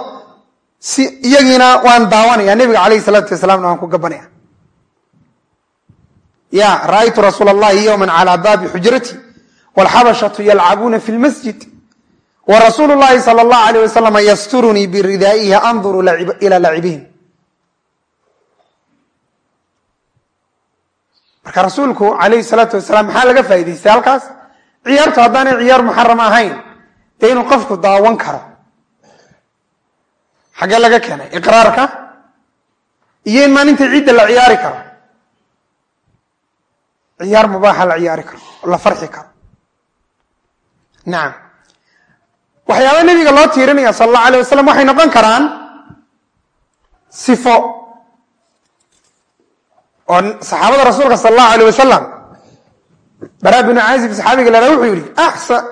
si iyagiina waan daawanaya nebiga calayhi salaatu wasalaamna waan ku gabanaya ya ra'aytu rasuula allahi yowma calaa baabi xujrati wlxabashatu yalcabuuna fi lmasjid warasuulu llahi sala allahu alayh wasalam yasturunii biridaa'ihi anduru ila lacibihim marka rasuulku alayhi salaatu wasalaam maxaa laga faa'idaystay halkaas? Ciyaartu haddaanay ciyaar muxaram ahayn dee inuu qofku daawan karo xaggee laga keenay iqraarka iyo in maalinta ciidda la ciyaari karo. Ciyaar mubaaxa la ciyaari karo la farxi karo. Nacam waxyaaba nebiga loo tiirinaya sala allahu alayh wasalam waxay noqon karaan sifo. Oo saxaabada rasuulka sala allahu alayh wasalam bara binu caazib saxaabiga lala wuxuu yihi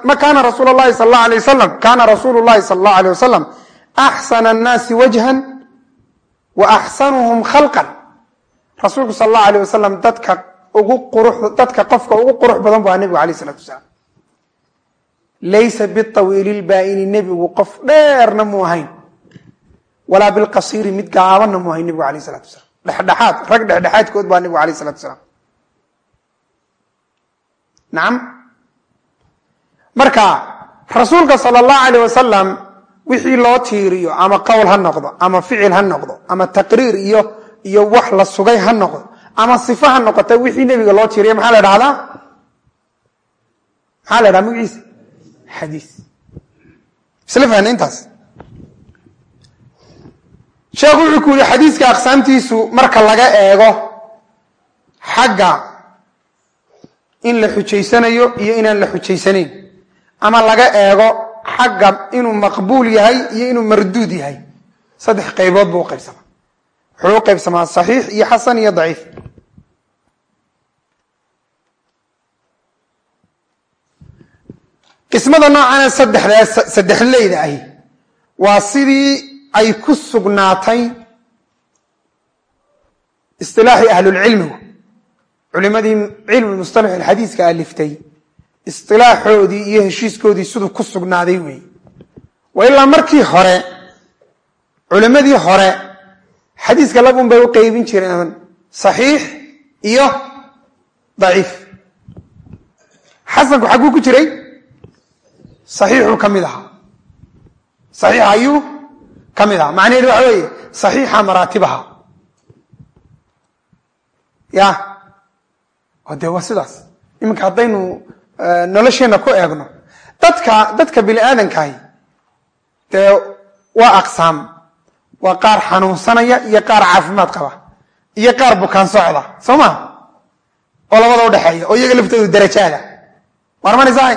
ma kana rasuul llahi sala allahu alayh wasalam kana rasuulu llahi sala allahu alayh wasalam axsana annaasi wajhan wa axsanuhum khalqan rasuulku sala allahu alayh wasalam dadka ugu qurux dadka qofka ugu qurux badan bu aha nebigu alayh isalatu wasalaam laysa biawiili lbaa'ini nebigu qof dheerna mu ahayn walaa bilqasiiri mid gaabanna mu ahayn nebigu alayh isalatu wasalaam dhexdhexaad rag dhexdhexaadkood baa nebigu alayh isalatu wasalaam nacam marka rasuulka sala allahu alayh wasalam wixii loo tiiriyo ama qowl ha noqdo ama ficil ha noqdo ama taqriir iyo iyo wax la sugay ha noqdo ama sifo ha noqota wixii nebiga loo tiiriya maxaa la dhahdaa maxaa la dhaha magaciisa xadiis. Isla fahna intaas. Sheekhu wuxuu ku yihi xadiiska aqsaamtiisu marka laga eego xagga in la xujaysanayo iyo inaan la xujaysanayn ama laga eego xagga inuu maqbuul yahay iyo inuu marduud yahay. Saddex qaybood buu u qaybsamaa. Wuxuu u qaybsamaa saxiix iyo xasan iyo daciif. Qismada noocana saddexdaa saddexleyda ahi. Waa sidii ay ku sugnaatay isilaaxii ahlulcilmigu culimadii cilmi mustalax xadiiska aliftay isilaaxoodii iyo heshiiskoodii siduu ku sugnaaday weeye wa ilaa markii hore culimadii hore xadiiska labun bay u qeybin jireen saxiix iyo daciif. Xasanku xagguu ku jiray? Saxiixuu ka mid ahaa. Saxiix ayuu ka mid ahaa. Macnaheedu waxa weeye saxiixa maraatibaha. Ya o dee waa sidaas. Iminka haddaynu nolosheenna ku eegno. Dadka dadka bini aadankahi dee waa aqsaam waa qaar xanuunsanaya iyo qaar caafimaad qaba iyo qaar bukaan socda soo ma? Oo labada udhexeeya oo iyaga laftoodu darajaada warmanaysahay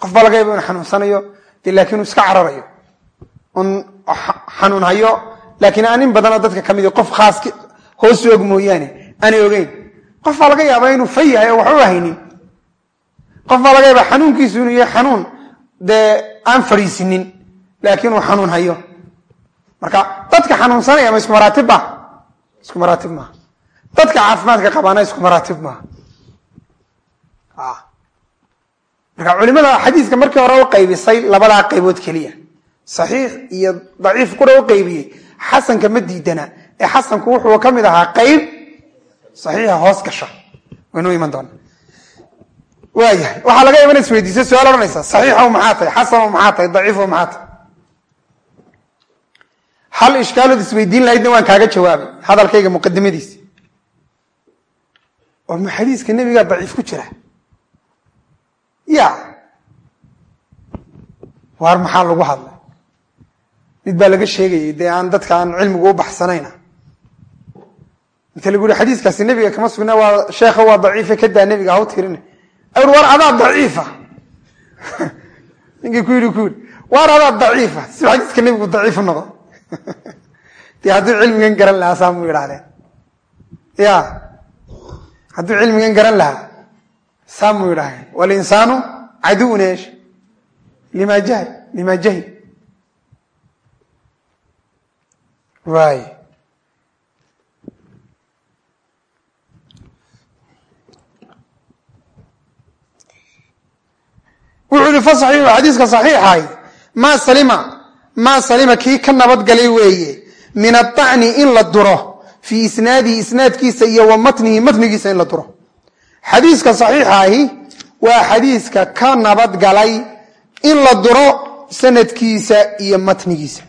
qof baa laga yaba inu xanuunsanayo de laakiin uu iska cararayo. Un xanuun hayo laakiin aan in badanoo dadka ka midi qof khaas hoosu og mooyaane aanay ogeyn qof baa laga yaabaa inuu fa yahay oo waxba haynin qof baa laga yaaba xanuunkiisu inuu yahay xanuun. Dee aan fadhiisinin laakiin uu xanuun hayo. Marka dadka xanuunsanaya ma isku maraatib ba isku maraatib maaha dadka caafimaadka qabaana isku maraatib maaha marka culimada xadiiska markii hore u labadaa qaybood keliya. Saxiix iyo daciif qura u qaybiyey. Xasanka ma diidana. Ee xasanku wuxuu ka mid ahaa qayb saxiixa hoos gasha. Waynuu iman doona waayahay waxaa laga ina isweydiisa su'aal odhanaysa. Saxiixow maxaa tahay? Xasanow maxaa tahay? Daciifow maxaa tahay? Hal ishkaalood isweydiin lahaydna waan kaaga jawaabay hadalkayga muqadimadiisi oo ma xadiiska nebigaa daciif ku jira? Ya waar maxaa lagu hadlay? Mid baa laga sheegayay dee aan dadka aan cilmigu u baxsanayna inta lagu yihi xadiiskaasi nebiga kama sugna waa sheekha waa daciife kadaa nebiga haw tirina awr war adaa daciifa. [laughs] Ninkii ku yidhi ku yidhi waar adaa daciifa? Si xadiiska nebigu daciifu noqdo [laughs] dee hadduu cilmigan garan lahaa saamuu yidhahdeen ya hadduu cilmigan garan lahaa saamuu yidhahdeen walinsaanu caduwun eesh. Lima jahil lima jahil waay wuxuu yihi fasaxiixu xadiiska saxiixahay maa salima maa salima kii ka nabadgalay weeye. Min aطacni in la duro. Fii isnaadihi isnaadkiisa iyo wa matnihi matnigiisa in la duro. Xadiiska saxiixahi waa xadiiska ka nabadgalay in la duro sanadkiisa iyo matnigiisa.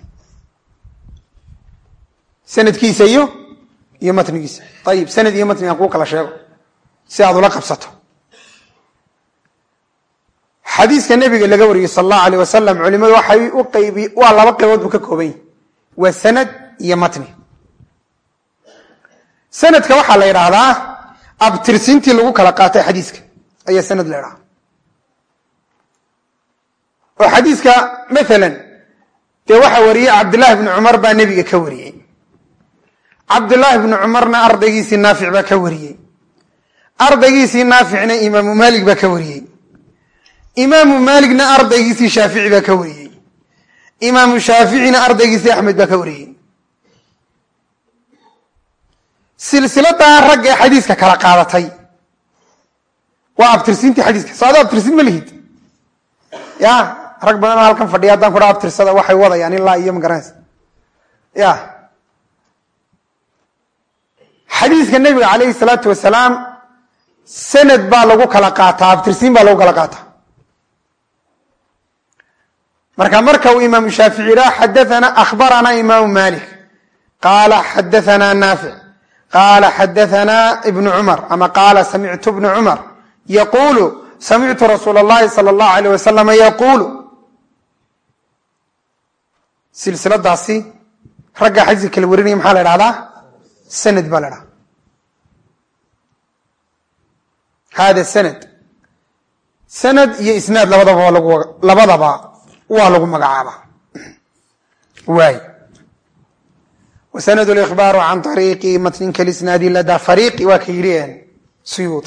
Sanadkiisa iyo matnigiisa. Ayib sanad iyo matnigan kuu kala sheego. Si aad ula qabsato xadiiska nebiga laga wariyey sal allahu aleyh wasalam culimadu waxay u qaybi waa laba qaybood buu ka kooban yahy waa sanad iyo matni. Sanadka waxaa la yidhaahdaa abtirsintii lagu kala qaatay xadiiska. Ayaa sanad la ydhaha oo xadiiska maalan dee waxaa wariyey cabdillaahi bni cumar baa nebiga ka wariyey. Cabdillaahi bni cumarna ardaygiisii naafic baa ka wariyey. Ardaygiisii naaficna imaamu maalik baa ka wariyey imaamu maaligna ardaygiisii shaafici baa ka wariyey. Imaamu shaaficina ardaygiisii axmed baa ka wariyey. Silsiladaa ragga ee xadiiska kala qaadatay. Waa abtirsiintii xadiiska. Soo ado abtirsin ma lihid? Ya rag badanoo halkan fadhiya haddaan kudha abtirsada waxay wadayaan ilaa iyo ma garanaysa. Ya. Xadiiska nebiga calayhi salaatu wasalaam sanad baa lagu kala qaataa abtirsiin baa lagu kala qaataa marka marka uu imaamu shaafici idhaa xadaana akhbaranaa imaamu maalik. Qaala xadaanaa naafic. Qaala xadaanaa ibnu cumar ama qaala samictu bnu cumar. Yaquulu samictu rasuula allahi sala allahu aleyh wasalama yaquulu. Silsiladaasi ragga xadii kala warinaya maxaa la dhahdaa sanad baa la dhahaa hada sanad. Sanad iyo isnaad labadaba labadaba waa lagu magacaabaa waay. Wasanadu lihbaaru can ariiqi matninka lisnaadi ladaa fariiqi waa ka yiriheen suyuud.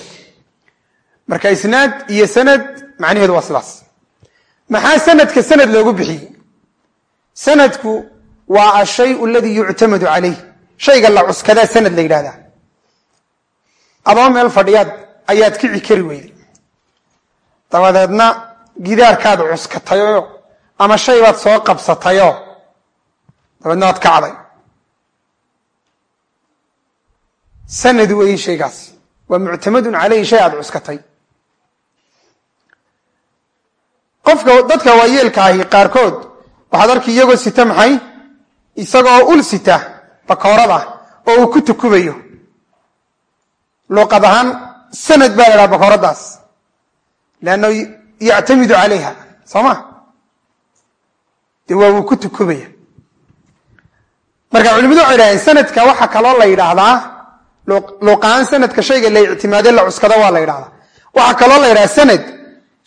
Marka isnaad iyo sanad macnaheedu waa sidaas. Maxaa sanadka sanad loogu bixiyey? Sanadku waa ashayu aladii yuctamadu calayh shayga la cuskadaa sanad la yidhahdaa adoo meel fadhiyaad ayaad kici kari weyday. Dabadeedna gidaarkaad cuskatayoo ama shay baad soo qabsatayo dabeedna waad kacday. Sanad weeye shaygaas. Waa muctamadun caleyhi shay aad cuskatay. Qofka dadka waayeelka ahi qaarkood waxaad arki iyagoo sita maxay? Isagoo ul sita bakoorada oo uu ku tukubayo. Luuqad ahaan sanad baa la idhaha bakooradaas. Leanna yactamidu calayha soo ma dee waa wuu ku tukubaya marka culimadu waxay idhahdeen sanadka waxaa kaloo la yidhaahdaa luuqahaan sanadka shayga la ictimaade la cuskado waa la yidhahdaa waxaa kaloo la yidhahdaa sanad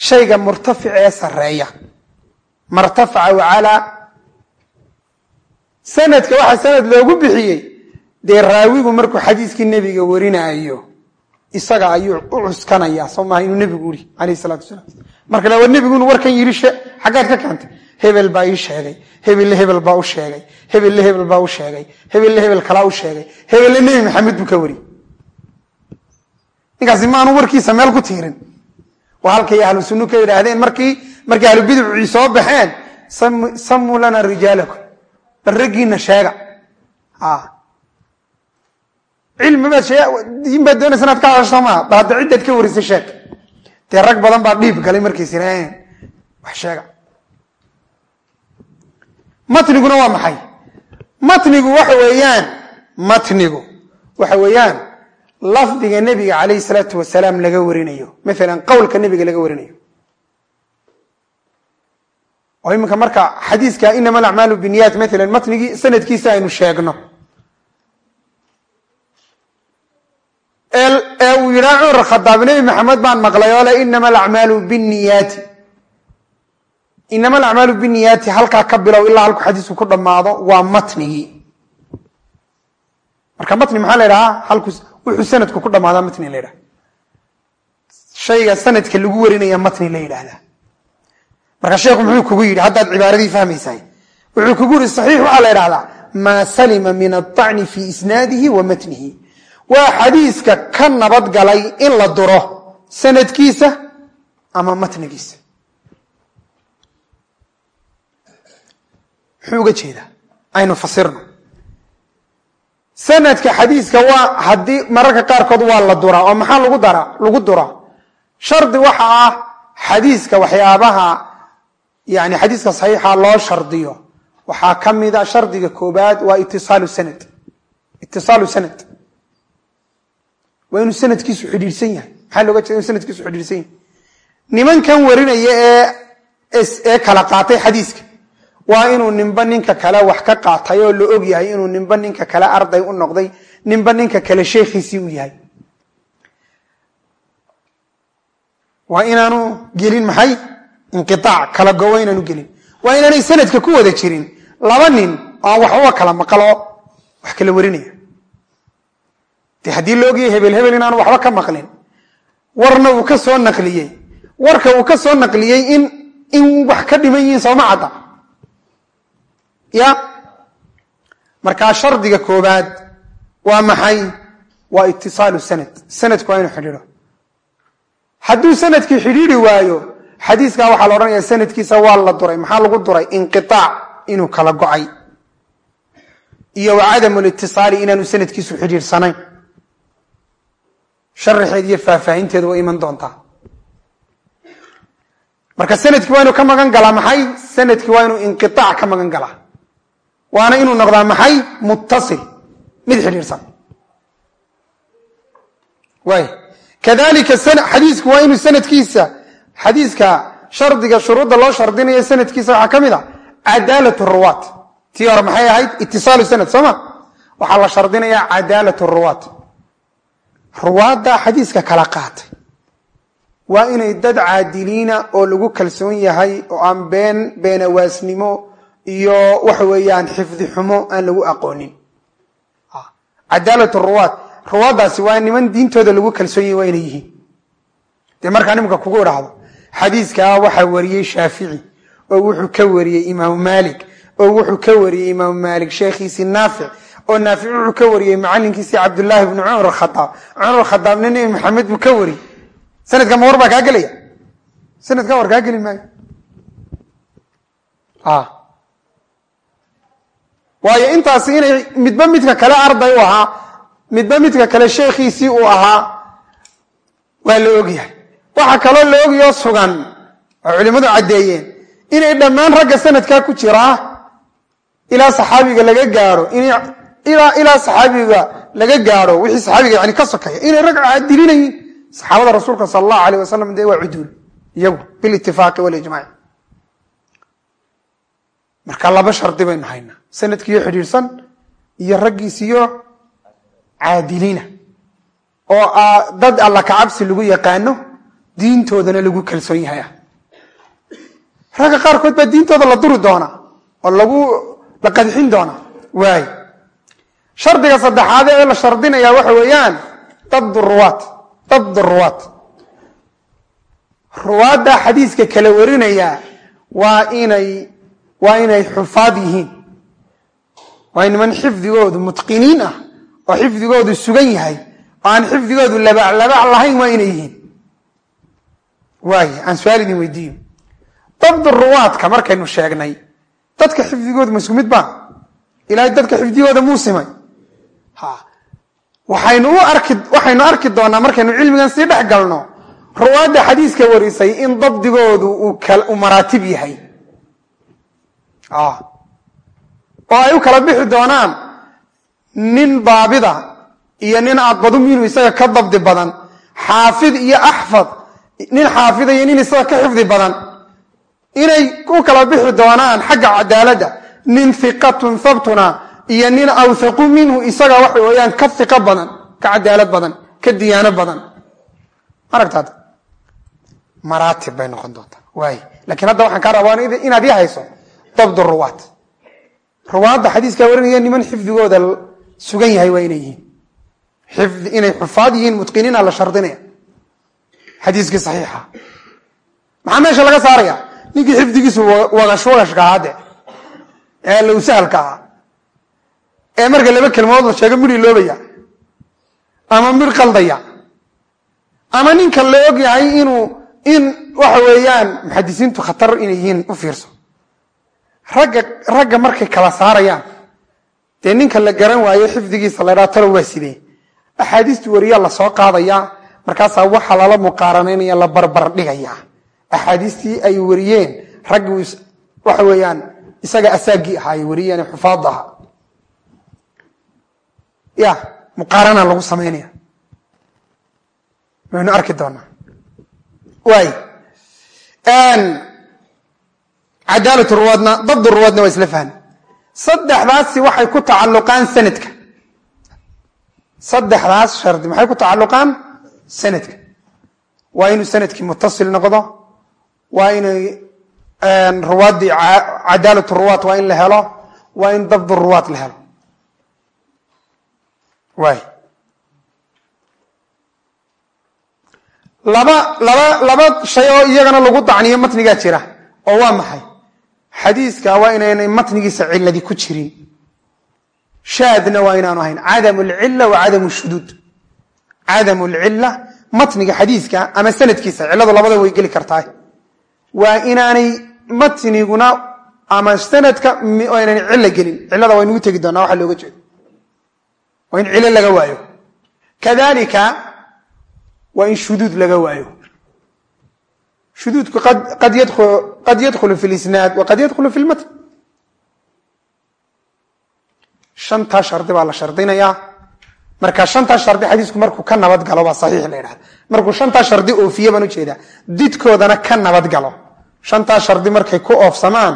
shayga murtafic ee sareeya martafaca wacalaa sanadka waxaa sanad loogu bixiyey dee raawigu markuu xadiiskii nebiga warinaayo isaga ayuu u cuskanaya soo maaha inuu nebigu uri alayh salatu wasalaam marka le war nebigu inuu warkan yidhi xaggaad ka keentay hebel baa ii sheegay hebelle hebel baa u sheegay hebelle hebel baa u sheegay hebelle hebel kalaa u sheegay hebelle nebi maxamed buu ka wari ninkaasi maanu warkiisa meel ku tiirin. Waa halkay ahlu sunnu ka yidhaahdeen markii markii ahlu bidicii soo baxeen samuu lana rijaalakum. Bal raggiina sheega. Cilmi baad doonaysa inaad ka hadasho maa bal ciddaad ka warisay sheeg. Dee rag badan baa dhiib galay yidhaaheen wax sheega matniguna waa maxay? Matnigu waxa weeyaan matnigu waxa weeyaan lafdiga nebiga calayhi salaatu wasalaam laga warinayo. Maalan qowlka nebiga laga warinayo. Oo iminka marka xadiiska inama alacmaalu biniyat maalan matnigii sanadkiisa aynu sheegno. Ee uu yidhaha cumar khadaab nebi maxamed baan maqlay oo inama alacmaalu binniyaati inama alacmaalu biniyaati halkaa ka bilow ilaa halku xadiisku ku dhammaado waa matnigii marka matni maxaa la idhahaa halku wuxuu sanadku ku dhammaadaa matni la ydhaha shayga sanadka lagu warinaya matni la yidhaahdaa marka sheekhu muxuu kugu yidhi haddaad cibaaradii fahmaysahay wuxuu kugu yihi saxiix waxaa la idhahdaa maa salima min aطacni fi isnaadihi wa matnihi waa xadiiska ka nabadgalay in la duro sanadkiisa ama matnigiisa muxuu uga jeedaa? Aynu fasirno. Sanadka xadiiska waa haddii mararka qaarkood waa la duraa oo maxaa lagu dara? Lagu duraa. Shardi waxa ah xadiiska waxyaabaha yani xadiiska saxiixa loo shardiyo. Waxaa ka mida shardiga koobaad waa itisaalu sanad. Itisaalu sanad. Waa inuu sanadkiisu xidhiidhsan yahay. Maxaa looga jeeda inu sanadkiisu xidhiidhsan yahay? Nimankan warinaya ee ee kala qaatay xadiiska waa inuu ninba ninka kale wax ka qaatay oo la og yahay inuu ninba ninka kale arday u noqday ninba ninka kale sheekhiisii u yahay. Waa inaanu gelin maxay? Inqiaac kala gowo inaanu gelin. Waa inaanay sanadka ku wada jirin. Laba nin oo waxbaba kala maqlo wax kala warinaya. De haddii la ogyahay hebel hebel inaanu waxba ka maqlin. Warna uu ka soo naqliyey. Warka uu ka soo naqliyey in in wax ka dhiman yihiin sooma cadda ya. Markaa shardiga koobaad waa maxay? Waa itisaalu sanad. Sanadku waa inu xidhiidho. Hadduu sannadkii xidhiidhi waayo xadiiskaa waxaa la odhanaya sanadkiisa waa la duray. Maxaa lagu duray? Inqiaac inuu kala go'ay iyo wa cadamu litisaali inaanu sanadkiisu xidhiidhsanayn. Sharaxeed iyo faahfaahinteedu way iman doontaa. Marka sannadkii waa inuu ka magan galaa maxay? Sanadkii waa inuu inqiaac ka magan galaa waana inuu noqdaa maxay? Muttasil. Mid xidhiidhsan. Waay kadalika xadiisku waa inuu sanadkiisa xadiiska shardiga shuruudda loo shardinayo sanadkiisa waxaa ka mid a cadaalat ruwaat. Tii hore maxay ahayd? Itisaalu sanad soo ma? Waxaa la shardinayaa cadaalat ruwaat. Ruwaadda xadiiska kala qaatay. Waa inay dad caadiliina oo lagu kalsoon yahay oo aan been beenawaasnimo iyo waxa weeyaan xifdi xumo aan lagu aqoonin. Cadaalat ruwaat ruwaaddaasi waa niman diintooda lagu kalsoon yahay waa inay yihiin. Dee markaa nimanka kugu idhaahdo xadiiskaa waxaa wariyey shaafici oo wuxuu ka wariyey imaamu maalik oo wuxuu ka wariyey imaamu maalik sheekhiisii naafic oo naafic wuxuu ka wariyey macalinkiisii cabdullaahi bni cumar khadaab cumar khadaabna nebi maxamed buu ka wariyey. Sanadka ma war baa kaa gelaya? Sanadka war kaa geli maayo waayo intaasi inay midba midka kale arday u ahaa midba midka kale sheekhiisii uu ahaa waa la ogyahay waxaa kaloo la ogayoo sugan oo culimmadu caddeeyeen inay dhammaan ragga sanadkaa ku jiraa ilaa saxaabiga laga gaaro ilaa saxaabiga laga gaaro wixii saxaabiga yani ka sokeeya inay rag caadilinayiin saxaabada rasuulka sala allahu alayh wasalam dee waa cuduul iyagu bilitifaaqi walijmaaci marka laba shardi baynu haynaa sanadkiiyo xidhiidhsan iyo raggiisiyo caadiliina oo dad alla kacabsi lagu yaqaano diintoodana lagu kalsoon yahay. Ah ragga qaarkood baa diintooda la duri doonaa oo lagu la qadxin doonaa waay. Shardiga saddexaad ee la shardinaya waxa weeyaan dabd ruwaat dabd ruwaat ruwaadda xadiiska kala warinaya waa inay waa inay xufaad yihiin waa niman xifdigoodu mutqiniin ah oo xifdigoodu sugan yahay oo aan xifdigoodu labaclabac lahayn waa inay yihiin. Waay aan su'aal idin weydiiyo dabd ruwaadka markaynu sheegnay dadka xifdigoodu ma isku mid ba ilaahay dadka xifdigooda muu simay? Waxaynu u arki waxaynu arki doonaa markaynu cilmigan sii dhex galno ruwaadda xadiiska warisay in dabdigoodu uu maraatib yahay oo ay u kala bixi doonaan nin daabida iyo nin adbadum inuu isaga ka dabdi badan xaafid iyo axfad nin xaafida iyo nin isaga ka xifdi badan inay u kala bixi doonaan xagga cadaaladda nin hiqatun habtuna iyo nin awthaqu minhu isaga waxa weeyaan ka hiqo badan ka cadaalad badan ka diyaano badan. Aragtaad? Maraatib bay noqon doontaa. Waay lakiin hadda waxaan kaa rabaa inaad ii hayso dabd ruwaat ruwaadda xadiiskaa warinaya niman xifdigooda sugan yahay waa inay yihiin. Xifdi inay xufaad yihiin mutqiniina la shardinaya xadiiskii saxiixa. Maxaa meesha laga saaraya? Ninkii xifdigiisu wagash wagashka ahaa ee low sahalka ahaa. Ee marka laba kelmadood la sheego midhi loobaya ama midh qaldaya. Ama ninka la og yahay inuu in waxa weeyaan muxadisiintu khatar inay yihiin u fiirso ragga ragga markay kala saarayaan dee ninka la garan waayo xifdigiisa la ydhaha talo waa sidee? Axaadiistii wariyaa la soo qaadaya markaasaa waxaa lala muqaaranaynaya la barbar dhigaya. Axaadiistii ay wariyeen raggii waxa weeyaan isaga asaagii ahaa ay wariyeen xufaadda ahaa. Ya muqaarana lagu samaynaya waynu arki doonaa? Waay cadaalat ruwaadna dabd ruwaadna waa isla fahmi. Saddexdaasi waxay ku tacalluqaan sanadka. Saddexdaas shardi maxay ku tacalluqaan? Sanadka. Waa inuu sannadkii mutasil noqdo waa inay ruwaaddii cadaalat ruwaat waa in la helo waa in dabd ruwaat la helo. Waay laba laba laba shay oo iyagana lagu dacniyo matnigaa jira oo waa maxay xadiiska waa inaynay matnigiisa ciladi ku jirin shaadna waa inaanu ahayn cadam lcila wa cadam shuduud. Cadam lcila matniga xadiiska ama sanadkiisa ciladu labada way geli kartaa. Waa inaanay matniguna ama sanadka aynay cilo gelin. Cilada waynugu tegi doonaa waxa looga jeedo. Waa in cilo laga waayo. Kadalika waa in shuduud laga waayo shuduudku qad yadkhulu fi lisnaad wa qad yadkhulu fi lmatn shantaa shardi baa la shardinayaa marka shantaa shardi xadiisku markuu ka nabad galo baa saxiix la yidhahda markuu shantaa shardi oofiye baan u jeedaa didkoodana ka nabad galo shantaa shardi markay ku oofsamaan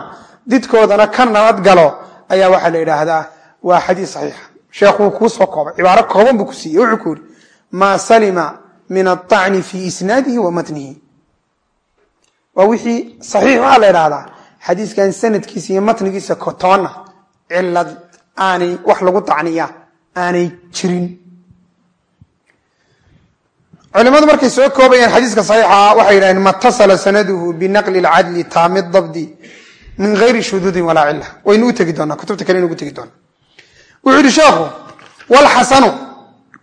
didkoodana ka nabad galo ayaa waxaa la yidhaahdaa waa xadiis saxiixa sheekhuu kuu soo koobay cibaaro kooban buu ku siiyey wuxuu ku yidhi maa salima min aلطacni fi isnaadihi wa matnihi waa wixii saxiix waxaa la idhahdaa xadiiskan sanadkiisa iyo matnigiisa kotoona cilad aanay wax lagu tacniya aanay jirin. Culimadu markay soo koobayaan xadiiska saxiixa waxay yidhahdeen matasala sanaduhu binaqli اlcadli taami dabdi min gayri shuduudin walaa cila waynu u tegi doonaa kutubta kale inugu tegi doona wuxuu yihi sheekhu wlxasanu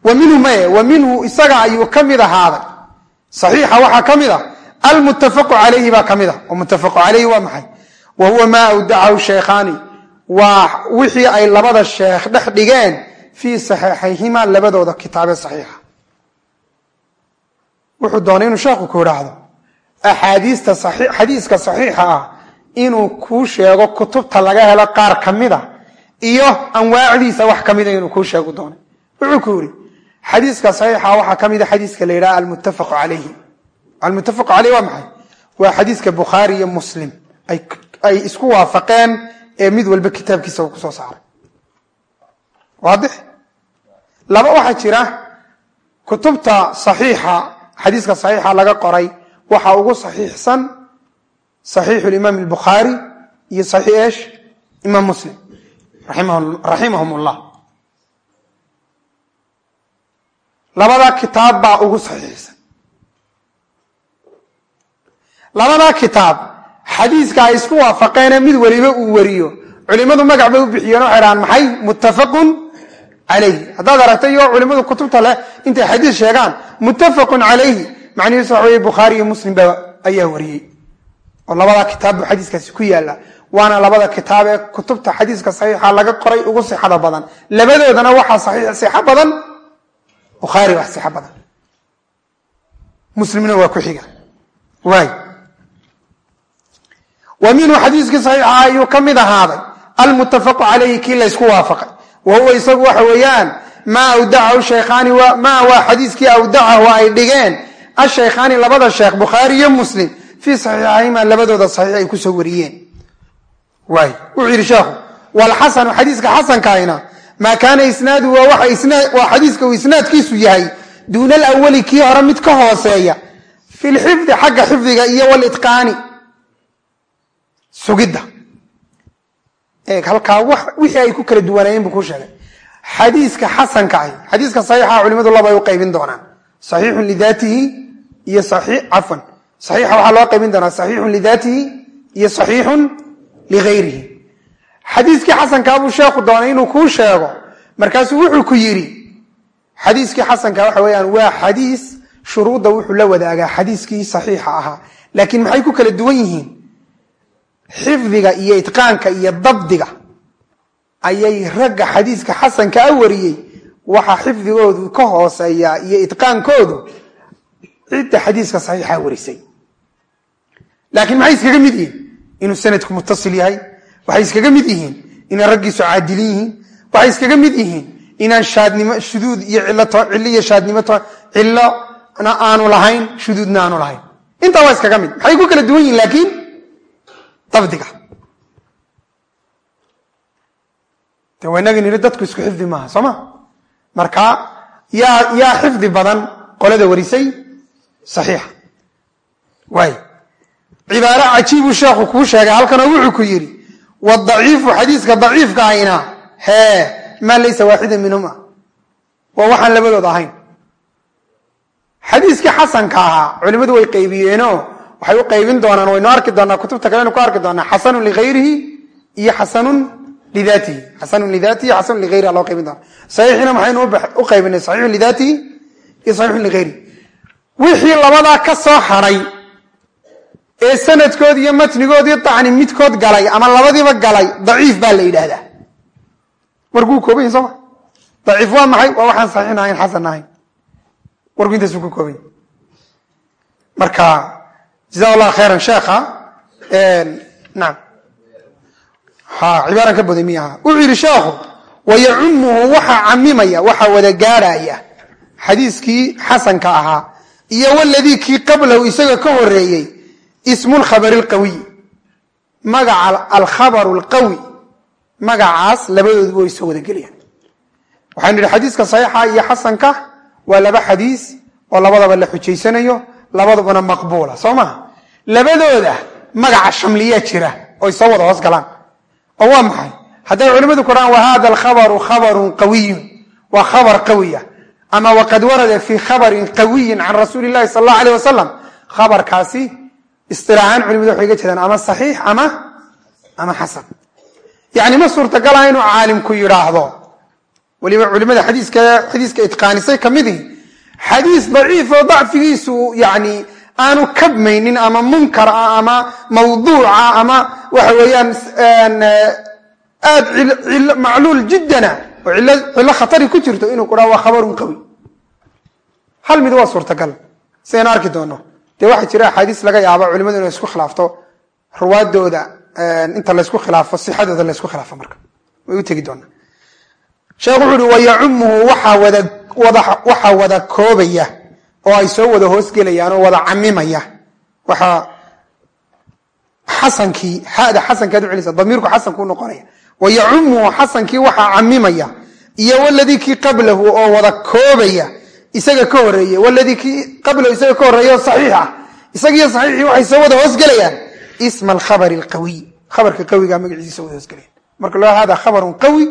wa maye wa isaga ayuu ka mid ahaaday. Saxiixa waxaa ka mid a almuttafaqu calayhi baa ka mid a. Oo muttafaqu calayhi waa maxay? Wa huwa maa awdacahu sheekhaani. Waa wixii ay labada sheekh dhex dhigeen fii saxiixayhima labadooda kitaabe saxiixa. Wuxuu doonay inuu sheekhu ku idhaahdo axaadiista xadiiska saxiixa ah inuu kuu sheego kutubta laga helo qaar ka mida iyo anwaacdiisa wax ka mida inuu kuu sheegu doonay almuttafaqu caleyh waa maxay? Waa xadiiska bukhaari iyo muslim. Ay isku waafaqeen ee mid walba kitaabkiisa uu ku soo saaray. Waadix? Laba waxaa jira. Kutubta saxiixa xadiiska saxiixa laga qoray waxaa ugu saxiixsan saxiixu limaam albukhaari iyo saxiix imaam muslim. Raximahum ullah labadaa kitaab baa ugu saxiixsan labadaa kitaab xadiiska ay isku waafaqeene mid weliba uu wariyo. Culimadu magac bay u bixiyeen waxay dhahaan maxay? Muttafaqun calayhi haddaad aragta iyo culimadu kutubta leh intay xadiis sheegaan muttafaqun calayhi macnihiisu waxa weye bukhaari iyo muslim ba ayaa wariyey. Oo labadaa kitaab xadiiskaasi ku yaalla waana labada kitaab ee kutubta xadiiska saxiixa laga qoray ugu sixada badan. Labadoodana waxaa saxiix sixo badan. Bukhaari wax sixo badan. Muslimna waa ku xiga. Waay wa minhu xadiiskii saxiixa ayuu ka mid ahaaday. Almuttafaqu calayhi kii laysku waafaqay. Wa huwa isagu waxa weeyaan maa awdacahu shaykhaani maa waa xadiiskii awdacahu ay dhigeen. Ashaykhaani labada sheekh bukhaari iyo muslim fii saxiixayhima labadooda saxiix ay ku soo wariyeen. Waay wuxuu yidhi sheekhu wlxasanu xadiiska xasankaayna maa kaana isnaadu waa xadiiska uu isnaadkiisu yahay duuna alawali kii hore mid ka hooseeya. Fi lxifdi xagga xifdiga iyo walitqaani sugidda. Halkaa wixii ay ku kala duwanaayeen buu kuu sheegay. Xadiiska xasanka ahi xadiiska saxiixa culimadu laba ay u qaybin doonaan. Saxiixun lidaatihi iyo cafwan. Saxiixa waxaa loo qaybin doonaa saxiixun lidaatihi iyo saxiixun ligayrihi. Xadiiskii xasankaa buu sheekhu doonay inuu kuu sheego. Markaasuu wuxuu ku yidhi xadiiskii xasanka waxa weeyaan waa xadiis shuruudda wuxuu la wadaagaa xadiiskii saxiixa ahaa. Laakiin maxay ku kala duwan yihiin xifdiga iyo itqaanka iyo dabdiga ayay ragga xadiiska xasanka a wariyey. Waxaa xifdigoodu ka hooseeyaa iyo itqaankoodu cidda xadiiska saxiixa warisay. Laakiin maxay iskaga mid yihiin? Inuu sanadku mutasil yahay. Waxay iskaga mid yihiin inay raggiisu caadilin yihiin. Waxay iskaga mid yihiin inaan shaadnimo shuduud iyo cillo iyo shaadnimo cillona aanu lahayn shuduudna aanu lahayn. Intaa waa iskaga mid. Maxay ku kala duwan yihiin laakiin dabdiga. De waa nidhi dadku isku xifdi maaha soo ma? Marka yaa yaa xifdi badan qolada warisay saxiixa waay cibaaro cajiibuu sheekhu kuu sheegay halkanoo wuxuu ku yidhi wadaciifu xadiiska daciifka ahina hee maa laysa waaxidan minhuma. Waa waxaan labadood ahayn. Xadiiskii xasanka ahaa culimmadu way qaybiyeenoo waxay u qaybin doonaan waynu arki doonaa kutubta kalenu ku arki doonaa xasanun ligayrihi iyo xasanun lidaatihi xasanun lidaatihi xasanun ligayrihi loo qaybin doona saxiixina maxaynu u qaybinay saxiixun lidaatihi iyo saxiixun ligayrihi wixii labadaa ka soo hadhay ee sanadkood iyo matnigoodii dacni midkood galay ama labadiiba galay daciif baa la yidhaahdaa. Warkuu kooban sooma daciif waa maxay? Waa waxaan saxiixin ahayn xasan ahayn warku intaasuu ka kooban yahy jaza allah khayran sheekha naam. Ha cibaaran ka boday miyaha wuxuu yidhi sheekhu wayacumuhu waxaa camimaya waxaa wada gaadhaya xadiiskii xasanka ahaa. Iyo waladii kii qablahu isaga ka horeeyey ismu lkhabari lqawiy magaca alkhabaru lqawi magacaas labadooduba way soo wada gelayaan. Waxaynu idhi xadiiska saxiixa iyo xasanka waa laba xadiis oo labadaba la xujaysanayo labadubana maqbuula. Soo maha labadooda magaca shamliyaa jira oy soo wada hoos galaan. Oo waa maxay? Hadday culimmadu ku wa hada alkhabaru khabarun qawiyun. Waa khabar qawiya. Ama waqad warada fii khabarin qawiyin can rasuuli llahi sal allahu aleyh wasalam khabarkaasi istilaahaan culimadu waxay ga jeedaan ama saxiix ama xasan. Yani ma suurtagala inuu caalimku yidhaahdo. Weliba culimada xadiiska itqaanisay ka midihi xadiis daciif oo dacfigiisu yani aanu kabmaynin ama munkar ah ama mawduuca ama waxa weeyaan aad macluul jiddana oo cillo khatari ku jirto inuu ku dhaha waa khabarun qawi. Hal mid waa suurtagal. Sidaynu arki doono. Dee waxaa jira axaadiis laga yaaba culimadu inay isku khilaafto ruwaadooda inta laysku khilaafo sixadooda laysku khilaafo marka. Way u tegi doonaa sheekh wuxu uhi wayacumuhu waxaa wada koobaya oo ay soo wada hoosgelayaan oo wada camimaya waxaa xasankii hada xasankaad u celisa damiirku xasanku noqonaya. Wayacumuhu xasankii waxaa camimaya iyo waladii kii qablahu oo wada koobaya isaga ka horeeye waladii kii qablahu isaga ka horreeya saxiix ah isagiiyo saxiixii waxay soo wada hoosgelayaan isma alkhabari alqawiy khabarka qawiga magaciisa wada hoosgelayan marka loo hada khabarun qawi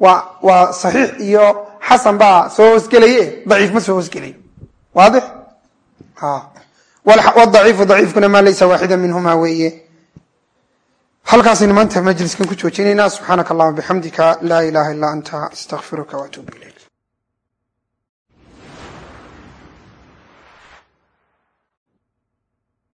waa saxiix iyo xasan baa soo hoosgelaye daciif ma soo hoosgelayo waadix wadaciifu daciifkuna maa laysa waaxida minhuma weeye halkaasaynu maanta majliskan ku joojinaynaa subxaanaka allahuma bixamdika laa ilaha illa anta astaqfiruka waatuubu ilayk